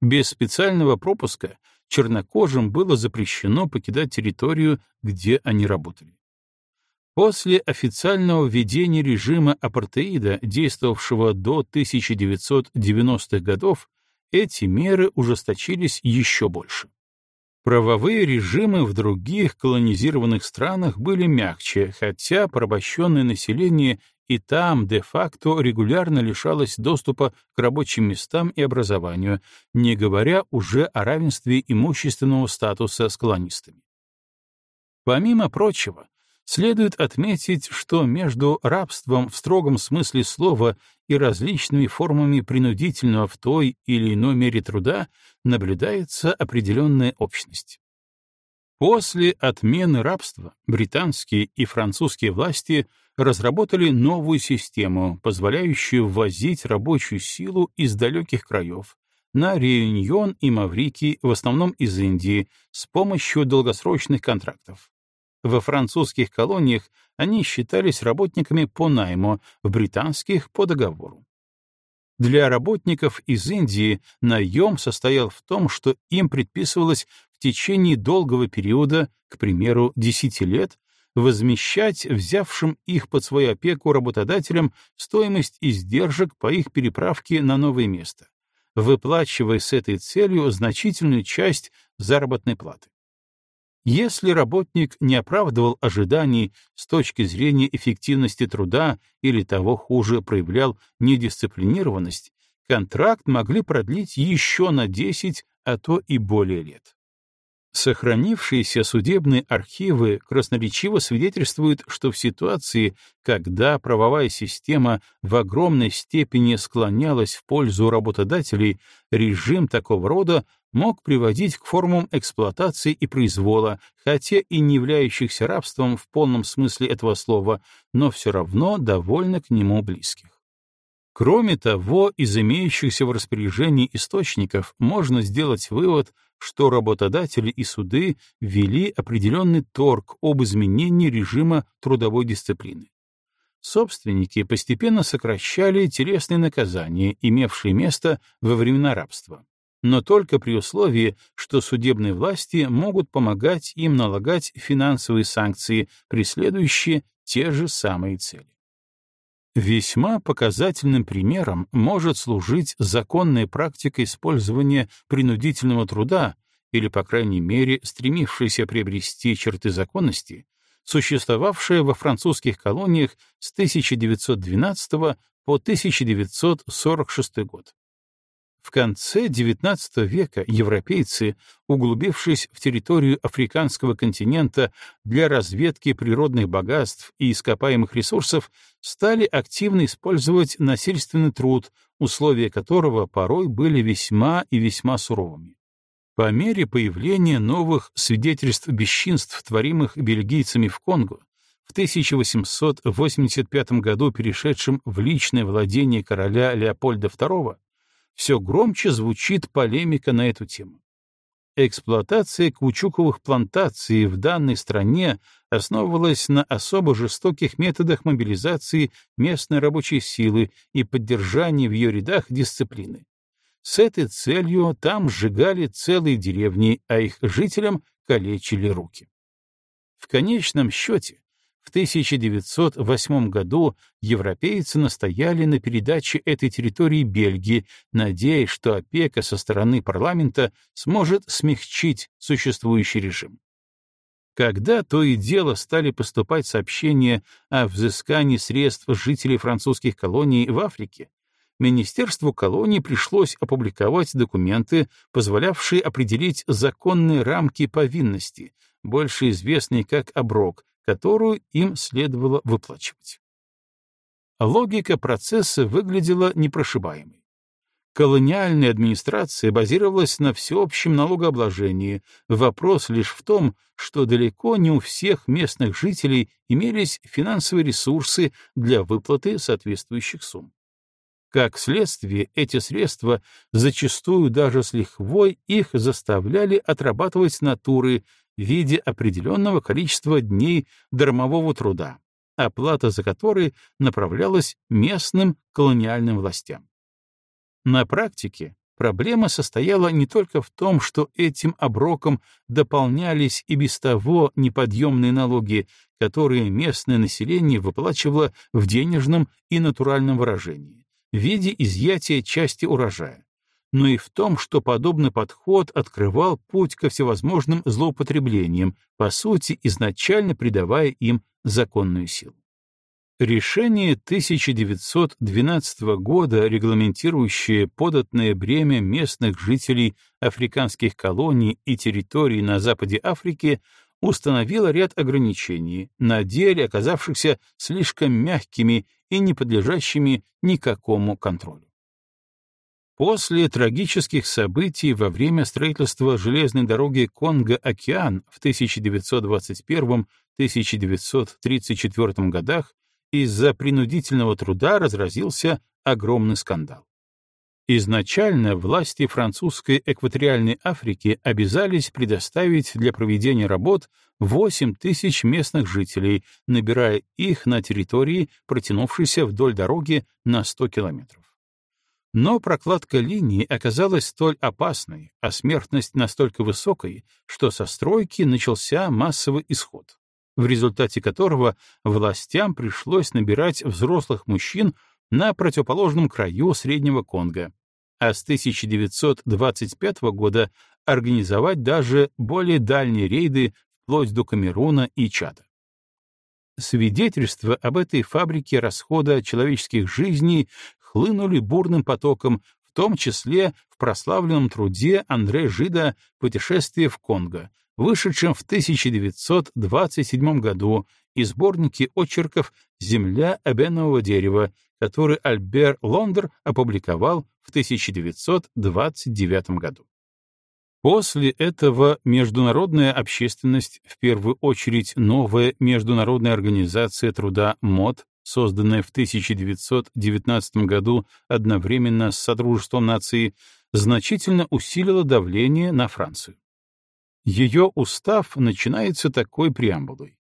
Без специального пропуска чернокожим было запрещено покидать территорию, где они работали. После официального введения режима апартеида, действовавшего до 1990-х годов, эти меры ужесточились еще больше. Правовые режимы в других колонизированных странах были мягче, хотя порабощенное население и там де-факто регулярно лишалось доступа к рабочим местам и образованию, не говоря уже о равенстве имущественного статуса с колонистами. Помимо прочего, Следует отметить, что между рабством в строгом смысле слова и различными формами принудительного в той или иной мере труда наблюдается определенная общность. После отмены рабства британские и французские власти разработали новую систему, позволяющую ввозить рабочую силу из далеких краев, на Реюньон и Маврикий, в основном из Индии, с помощью долгосрочных контрактов. Во французских колониях они считались работниками по найму, в британских — по договору. Для работников из Индии наем состоял в том, что им предписывалось в течение долгого периода, к примеру, 10 лет, возмещать взявшим их под свою опеку работодателям стоимость издержек по их переправке на новое место, выплачивая с этой целью значительную часть заработной платы. Если работник не оправдывал ожиданий с точки зрения эффективности труда или того хуже проявлял недисциплинированность, контракт могли продлить еще на 10, а то и более лет. Сохранившиеся судебные архивы красноречиво свидетельствуют, что в ситуации, когда правовая система в огромной степени склонялась в пользу работодателей, режим такого рода мог приводить к формам эксплуатации и произвола, хотя и не являющихся рабством в полном смысле этого слова, но все равно довольно к нему близких. Кроме того, из имеющихся в распоряжении источников можно сделать вывод, что работодатели и суды ввели определенный торг об изменении режима трудовой дисциплины. Собственники постепенно сокращали телесные наказания, имевшие место во времена рабства, но только при условии, что судебные власти могут помогать им налагать финансовые санкции, преследующие те же самые цели. Весьма показательным примером может служить законная практика использования принудительного труда или, по крайней мере, стремившаяся приобрести черты законности, существовавшая во французских колониях с 1912 по 1946 год. В конце XIX века европейцы, углубившись в территорию африканского континента для разведки природных богатств и ископаемых ресурсов, стали активно использовать насильственный труд, условия которого порой были весьма и весьма суровыми. По мере появления новых свидетельств бесчинств, творимых бельгийцами в Конго, в 1885 году перешедшим в личное владение короля Леопольда II, все громче звучит полемика на эту тему. Эксплуатация каучуковых плантаций в данной стране основывалась на особо жестоких методах мобилизации местной рабочей силы и поддержания в ее рядах дисциплины. С этой целью там сжигали целые деревни, а их жителям калечили руки. В конечном счете, в 1908 году европейцы настояли на передаче этой территории Бельгии, надеясь, что опека со стороны парламента сможет смягчить существующий режим. Когда то и дело стали поступать сообщения о взыскании средств жителей французских колоний в Африке, Министерству колонии пришлось опубликовать документы, позволявшие определить законные рамки повинности, больше известные как оброк, которую им следовало выплачивать. Логика процесса выглядела непрошибаемой. Колониальная администрация базировалась на всеобщем налогообложении. Вопрос лишь в том, что далеко не у всех местных жителей имелись финансовые ресурсы для выплаты соответствующих сумм. Как следствие, эти средства, зачастую даже с лихвой, их заставляли отрабатывать натуры, в виде определенного количества дней дармового труда, оплата за который направлялась местным колониальным властям. На практике проблема состояла не только в том, что этим оброком дополнялись и без того неподъемные налоги, которые местное население выплачивало в денежном и натуральном выражении, в виде изъятия части урожая, но и в том, что подобный подход открывал путь ко всевозможным злоупотреблениям, по сути, изначально придавая им законную силу. Решение 1912 года, регламентирующее податное бремя местных жителей африканских колоний и территорий на западе Африки, установило ряд ограничений, на деле оказавшихся слишком мягкими и не подлежащими никакому контролю. После трагических событий во время строительства железной дороги Конго-Океан в 1921-1934 годах из-за принудительного труда разразился огромный скандал. Изначально власти французской экваториальной Африки обязались предоставить для проведения работ 8 тысяч местных жителей, набирая их на территории, протянувшейся вдоль дороги на 100 километров. Но прокладка линии оказалась столь опасной, а смертность настолько высокой, что со стройки начался массовый исход, в результате которого властям пришлось набирать взрослых мужчин на противоположном краю Среднего Конго, а с 1925 года организовать даже более дальние рейды вплоть до Камеруна и Чада. Свидетельства об этой фабрике расхода человеческих жизней хлынули бурным потоком, в том числе в прославленном труде Андре Жида «Путешествие в Конго», вышедшем в 1927 году и сборнике очерков «Земля обенового дерева», который Альбер Лондер опубликовал в 1929 году. После этого международная общественность, в первую очередь новая Международная организация труда МОД, созданная в 1919 году одновременно с Содружеством наций, значительно усилила давление на Францию. Ее устав начинается такой преамбулой.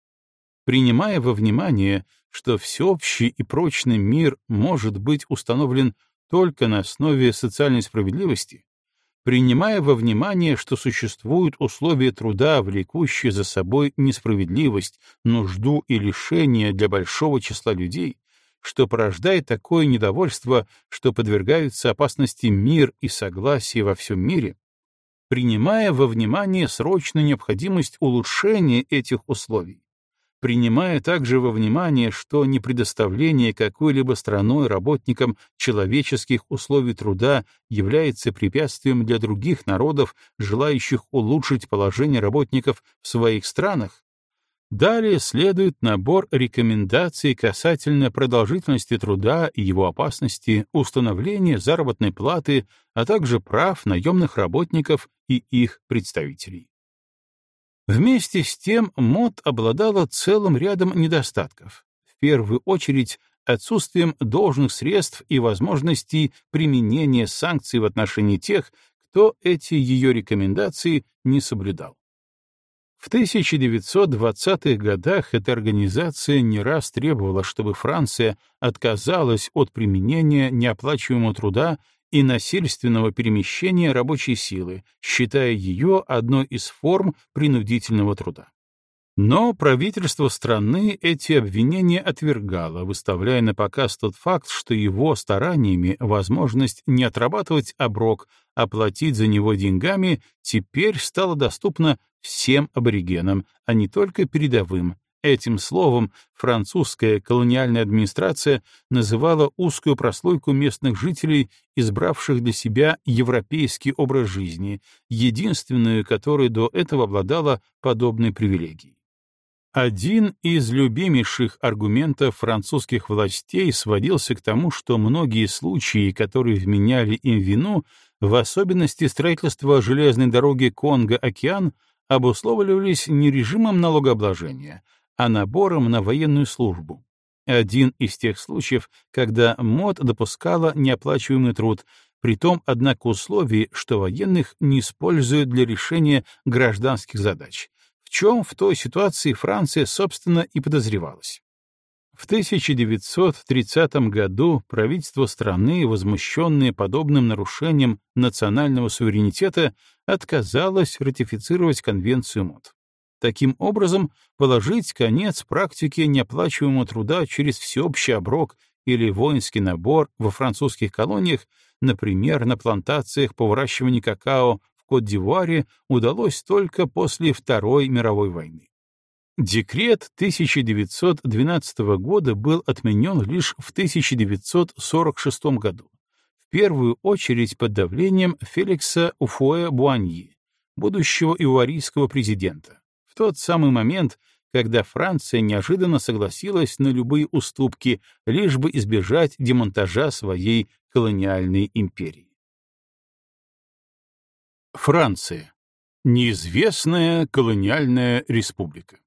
Принимая во внимание, что всеобщий и прочный мир может быть установлен только на основе социальной справедливости, принимая во внимание, что существуют условия труда, влекущие за собой несправедливость, нужду и лишение для большого числа людей, что порождает такое недовольство, что подвергаются опасности мир и согласие во всем мире, принимая во внимание срочную необходимость улучшения этих условий, принимая также во внимание, что непредоставление какой-либо страной работникам человеческих условий труда является препятствием для других народов, желающих улучшить положение работников в своих странах, Далее следует набор рекомендаций касательно продолжительности труда и его опасности, установления заработной платы, а также прав наемных работников и их представителей. Вместе с тем МОД обладала целым рядом недостатков. В первую очередь, отсутствием должных средств и возможностей применения санкций в отношении тех, кто эти ее рекомендации не соблюдал. В 1920-х годах эта организация не раз требовала, чтобы Франция отказалась от применения неоплачиваемого труда и насильственного перемещения рабочей силы, считая ее одной из форм принудительного труда. Но правительство страны эти обвинения отвергало, выставляя на показ тот факт, что его стараниями возможность не отрабатывать оброк, а платить за него деньгами теперь стала доступна всем аборигенам, а не только передовым, Этим словом французская колониальная администрация называла узкую прослойку местных жителей, избравших для себя европейский образ жизни, единственную, которая до этого обладала подобной привилегией. Один из любимейших аргументов французских властей сводился к тому, что многие случаи, которые вменяли им вину, в особенности строительства железной дороги Конго-Океан, обусловливались не режимом налогообложения, а набором на военную службу. Один из тех случаев, когда МОД допускала неоплачиваемый труд, при том, однако, условии, что военных не используют для решения гражданских задач, в чем в той ситуации Франция, собственно, и подозревалась. В 1930 году правительство страны, возмущенное подобным нарушением национального суверенитета, отказалось ратифицировать Конвенцию МОД. Таким образом, положить конец практике неоплачиваемого труда через всеобщий оброк или воинский набор во французских колониях, например, на плантациях по выращиванию какао в Кот-д'Ивуаре, удалось только после Второй мировой войны. Декрет 1912 года был отменен лишь в 1946 году, в первую очередь под давлением Феликса Уфоя Буаньи, будущего ивуарийского президента в тот самый момент, когда Франция неожиданно согласилась на любые уступки, лишь бы избежать демонтажа своей колониальной империи. Франция. Неизвестная колониальная республика.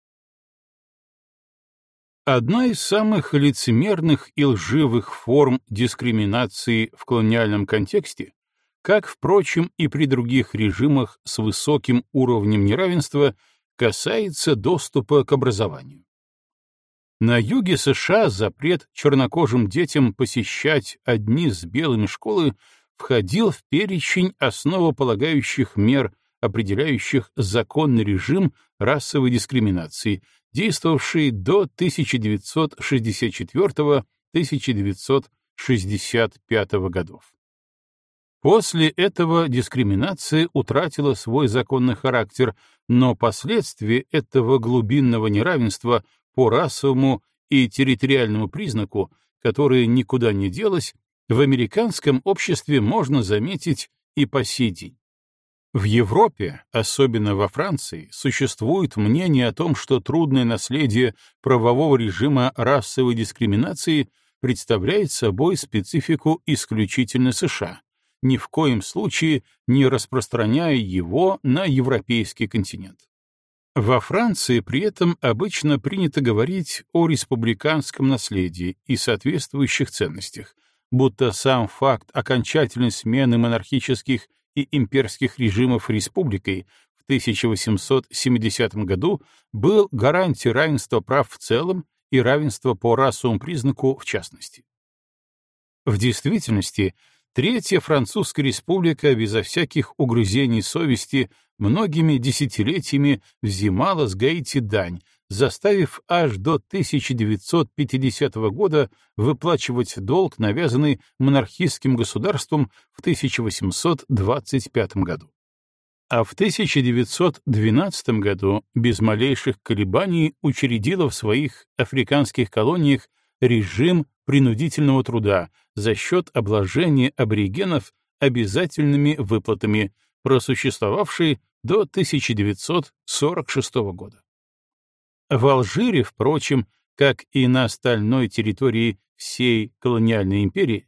Одна из самых лицемерных и лживых форм дискриминации в колониальном контексте, как, впрочем, и при других режимах с высоким уровнем неравенства — касается доступа к образованию. На юге США запрет чернокожим детям посещать одни с белыми школы входил в перечень основополагающих мер, определяющих законный режим расовой дискриминации, действовавший до 1964-1965 годов. После этого дискриминация утратила свой законный характер, но последствия этого глубинного неравенства по расовому и территориальному признаку, которое никуда не делось, в американском обществе можно заметить и по сей день. В Европе, особенно во Франции, существует мнение о том, что трудное наследие правового режима расовой дискриминации представляет собой специфику исключительно США, ни в коем случае не распространяя его на европейский континент. Во Франции при этом обычно принято говорить о республиканском наследии и соответствующих ценностях, будто сам факт окончательной смены монархических и имперских режимов республикой в 1870 году был гарантией равенства прав в целом и равенства по расовому признаку в частности. В действительности, Третья Французская республика безо всяких угрызений совести многими десятилетиями взимала с Гаити дань, заставив аж до 1950 года выплачивать долг, навязанный монархистским государством в 1825 году. А в 1912 году без малейших колебаний учредила в своих африканских колониях режим принудительного труда за счет обложения аборигенов обязательными выплатами, просуществовавший до 1946 года. В Алжире, впрочем, как и на остальной территории всей колониальной империи,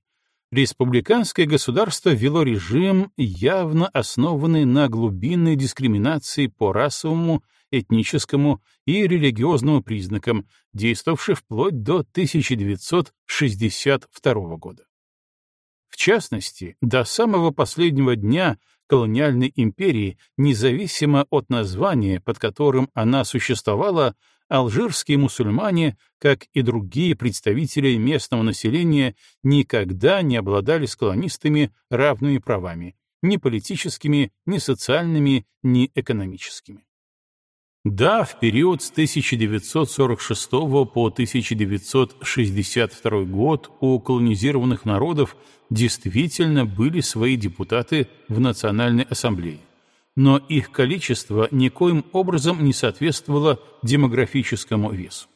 республиканское государство вело режим, явно основанный на глубинной дискриминации по расовому, этническому и религиозному признакам, действовавший вплоть до 1962 года. В частности, до самого последнего дня колониальной империи, независимо от названия, под которым она существовала, алжирские мусульмане, как и другие представители местного населения, никогда не обладали с колонистами равными правами, ни политическими, ни социальными, ни экономическими. Да, в период с 1946 по 1962 год у колонизированных народов действительно были свои депутаты в Национальной ассамблее но их количество никоим образом не соответствовало демографическому весу.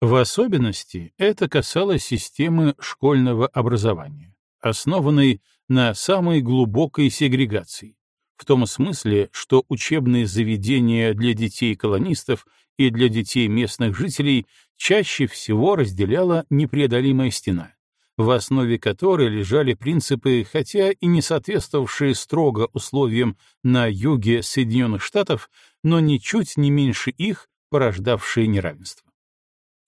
В особенности это касалось системы школьного образования, основанной на самой глубокой сегрегации, в том смысле, что учебные заведения для детей-колонистов и для детей местных жителей чаще всего разделяла непреодолимая стена в основе которой лежали принципы, хотя и не соответствовавшие строго условиям на юге Соединенных Штатов, но ничуть не меньше их, порождавшие неравенство.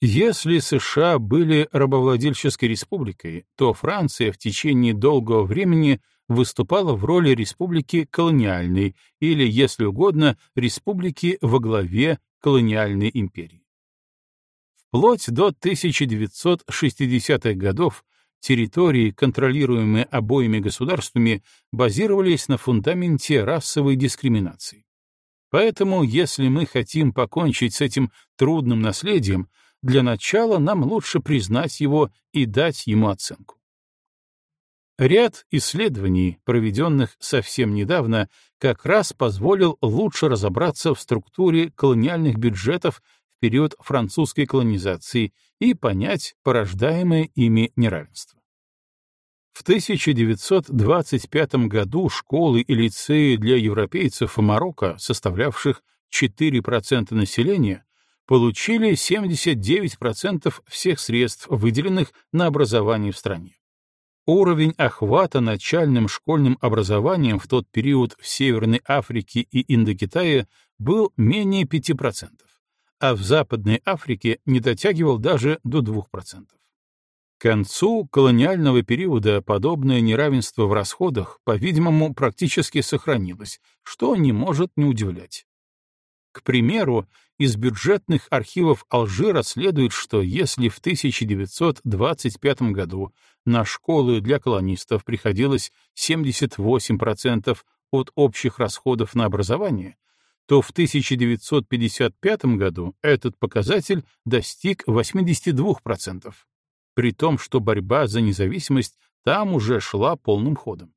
Если США были рабовладельческой республикой, то Франция в течение долгого времени выступала в роли республики колониальной или, если угодно, республики во главе колониальной империи. Вплоть до 1960-х годов территории, контролируемые обоими государствами, базировались на фундаменте расовой дискриминации. Поэтому, если мы хотим покончить с этим трудным наследием, для начала нам лучше признать его и дать ему оценку. Ряд исследований, проведенных совсем недавно, как раз позволил лучше разобраться в структуре колониальных бюджетов в период французской колонизации и понять порождаемое ими неравенство. В 1925 году школы и лицеи для европейцев Марокко, составлявших 4% населения, получили 79% всех средств, выделенных на образование в стране. Уровень охвата начальным школьным образованием в тот период в Северной Африке и Индокитае был менее 5% а в Западной Африке не дотягивал даже до 2%. К концу колониального периода подобное неравенство в расходах, по-видимому, практически сохранилось, что не может не удивлять. К примеру, из бюджетных архивов Алжира следует, что если в 1925 году на школы для колонистов приходилось 78% от общих расходов на образование, то в 1955 году этот показатель достиг 82%, при том, что борьба за независимость там уже шла полным ходом.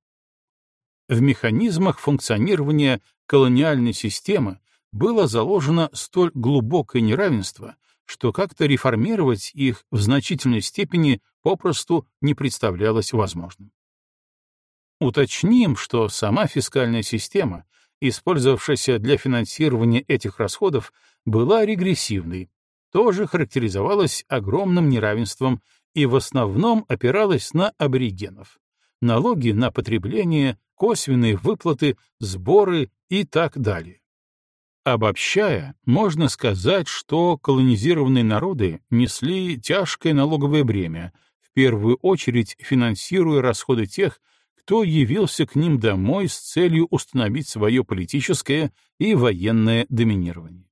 В механизмах функционирования колониальной системы было заложено столь глубокое неравенство, что как-то реформировать их в значительной степени попросту не представлялось возможным. Уточним, что сама фискальная система, использовавшаяся для финансирования этих расходов, была регрессивной, тоже характеризовалась огромным неравенством и в основном опиралась на аборигенов. Налоги на потребление, косвенные выплаты, сборы и так далее. Обобщая, можно сказать, что колонизированные народы несли тяжкое налоговое бремя, в первую очередь финансируя расходы тех, кто явился к ним домой с целью установить свое политическое и военное доминирование.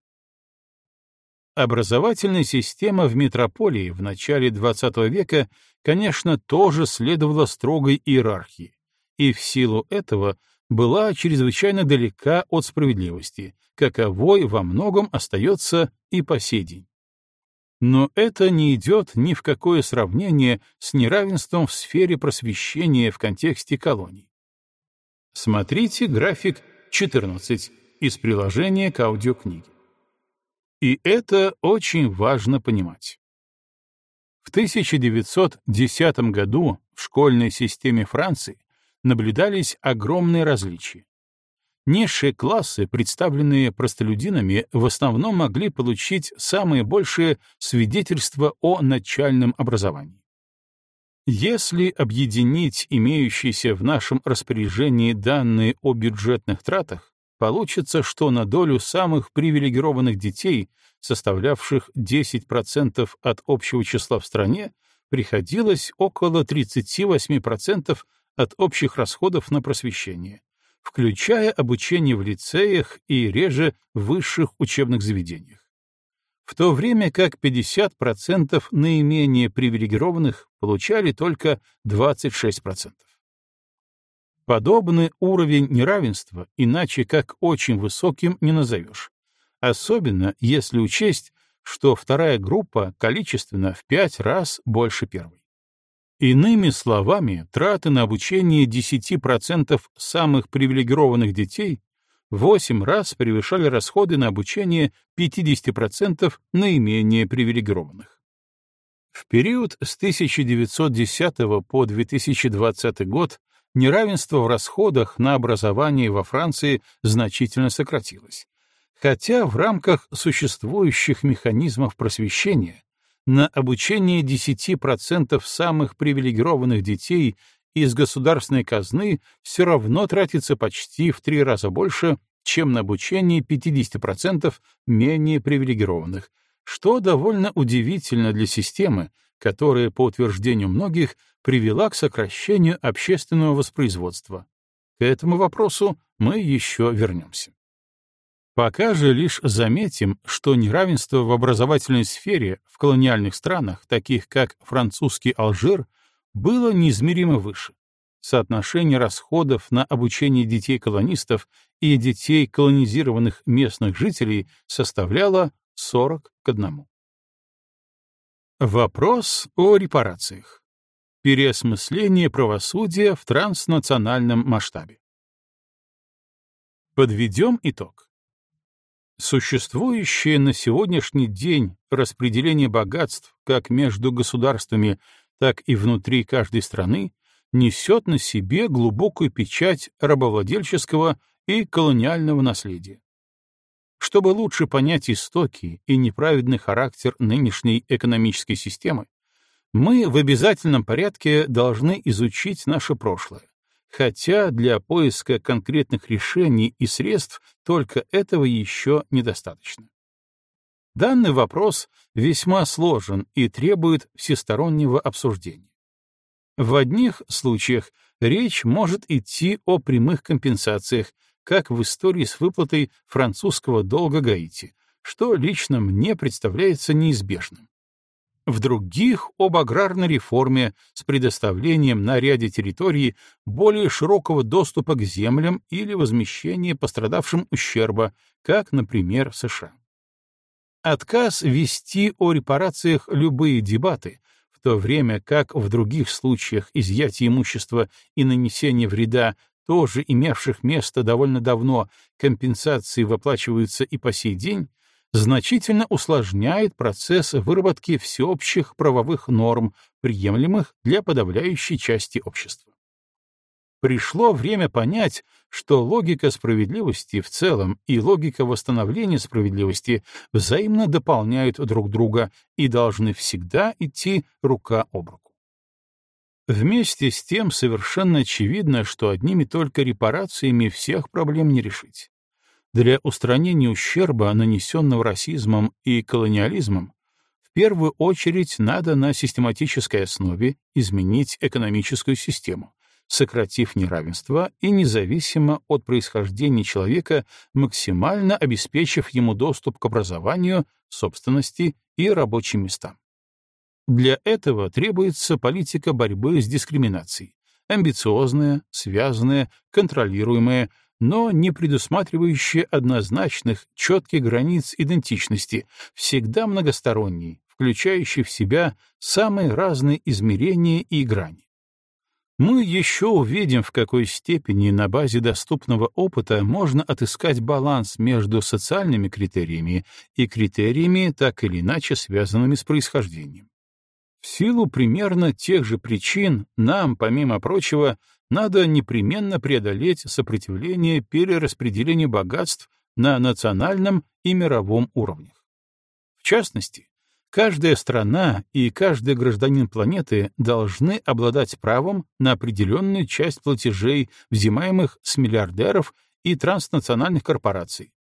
Образовательная система в метрополии в начале XX века, конечно, тоже следовала строгой иерархии, и в силу этого была чрезвычайно далека от справедливости, каковой во многом остается и по сей день. Но это не идет ни в какое сравнение с неравенством в сфере просвещения в контексте колоний. Смотрите график 14 из приложения к аудиокниге. И это очень важно понимать. В 1910 году в школьной системе Франции наблюдались огромные различия. Низшие классы, представленные простолюдинами, в основном могли получить самые большие свидетельства о начальном образовании. Если объединить имеющиеся в нашем распоряжении данные о бюджетных тратах, получится, что на долю самых привилегированных детей, составлявших 10% от общего числа в стране, приходилось около 38% от общих расходов на просвещение, включая обучение в лицеях и реже высших учебных заведениях. В то время как 50% наименее привилегированных получали только 26%. Подобный уровень неравенства иначе как очень высоким не назовешь, особенно если учесть, что вторая группа количественно в пять раз больше первой. Иными словами, траты на обучение 10% самых привилегированных детей в 8 раз превышали расходы на обучение 50% наименее привилегированных. В период с 1910 по 2020 год неравенство в расходах на образование во Франции значительно сократилось, хотя в рамках существующих механизмов просвещения на обучение 10% самых привилегированных детей из государственной казны все равно тратится почти в три раза больше, чем на обучение 50% менее привилегированных, что довольно удивительно для системы, которая, по утверждению многих, привела к сокращению общественного воспроизводства. К этому вопросу мы еще вернемся. Пока же лишь заметим, что неравенство в образовательной сфере в колониальных странах, таких как французский Алжир, было неизмеримо выше. Соотношение расходов на обучение детей-колонистов и детей колонизированных местных жителей составляло 40 к 1. Вопрос о репарациях. Переосмысление правосудия в транснациональном масштабе. Подведем итог. Существующее на сегодняшний день распределение богатств как между государствами, так и внутри каждой страны несет на себе глубокую печать рабовладельческого и колониального наследия. Чтобы лучше понять истоки и неправедный характер нынешней экономической системы, мы в обязательном порядке должны изучить наше прошлое, хотя для поиска конкретных решений и средств только этого еще недостаточно. Данный вопрос весьма сложен и требует всестороннего обсуждения. В одних случаях речь может идти о прямых компенсациях, как в истории с выплатой французского долга Гаити, что лично мне представляется неизбежным в других — об аграрной реформе с предоставлением на ряде территорий более широкого доступа к землям или возмещения пострадавшим ущерба, как, например, США. Отказ вести о репарациях любые дебаты, в то время как в других случаях изъятия имущества и нанесения вреда, тоже имевших место довольно давно, компенсации выплачиваются и по сей день, значительно усложняет процесс выработки всеобщих правовых норм, приемлемых для подавляющей части общества. Пришло время понять, что логика справедливости в целом и логика восстановления справедливости взаимно дополняют друг друга и должны всегда идти рука об руку. Вместе с тем совершенно очевидно, что одними только репарациями всех проблем не решить. Для устранения ущерба, нанесенного расизмом и колониализмом, в первую очередь надо на систематической основе изменить экономическую систему, сократив неравенство и независимо от происхождения человека, максимально обеспечив ему доступ к образованию, собственности и рабочим местам. Для этого требуется политика борьбы с дискриминацией, амбициозная, связанная, контролируемая, но не предусматривающая однозначных, четких границ идентичности, всегда многосторонней, включающей в себя самые разные измерения и грани. Мы еще увидим, в какой степени на базе доступного опыта можно отыскать баланс между социальными критериями и критериями, так или иначе связанными с происхождением. В силу примерно тех же причин нам, помимо прочего, надо непременно преодолеть сопротивление перераспределению богатств на национальном и мировом уровнях. В частности, Каждая страна и каждый гражданин планеты должны обладать правом на определенную часть платежей, взимаемых с миллиардеров и транснациональных корпораций.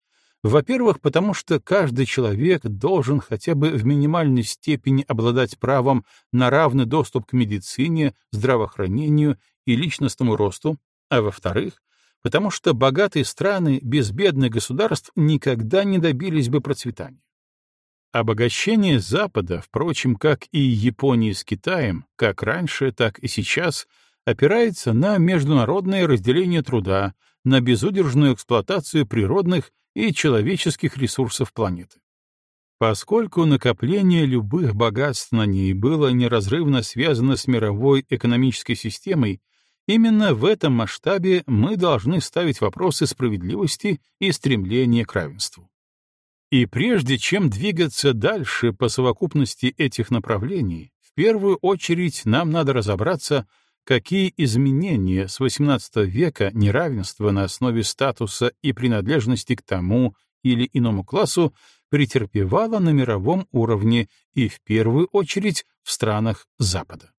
Во-первых, потому что каждый человек должен хотя бы в минимальной степени обладать правом на равный доступ к медицине, здравоохранению и личностному росту, а во-вторых, потому что богатые страны без бедных государств никогда не добились бы процветания. Обогащение Запада, впрочем, как и Японии с Китаем, как раньше, так и сейчас, опирается на международное разделение труда, на безудержную эксплуатацию природных и человеческих ресурсов планеты. Поскольку накопление любых богатств на ней было неразрывно связано с мировой экономической системой, именно в этом масштабе мы должны ставить вопросы справедливости и стремления к равенству. И прежде чем двигаться дальше по совокупности этих направлений, в первую очередь нам надо разобраться, какие изменения с XVIII века неравенство на основе статуса и принадлежности к тому или иному классу претерпевало на мировом уровне и в первую очередь в странах Запада.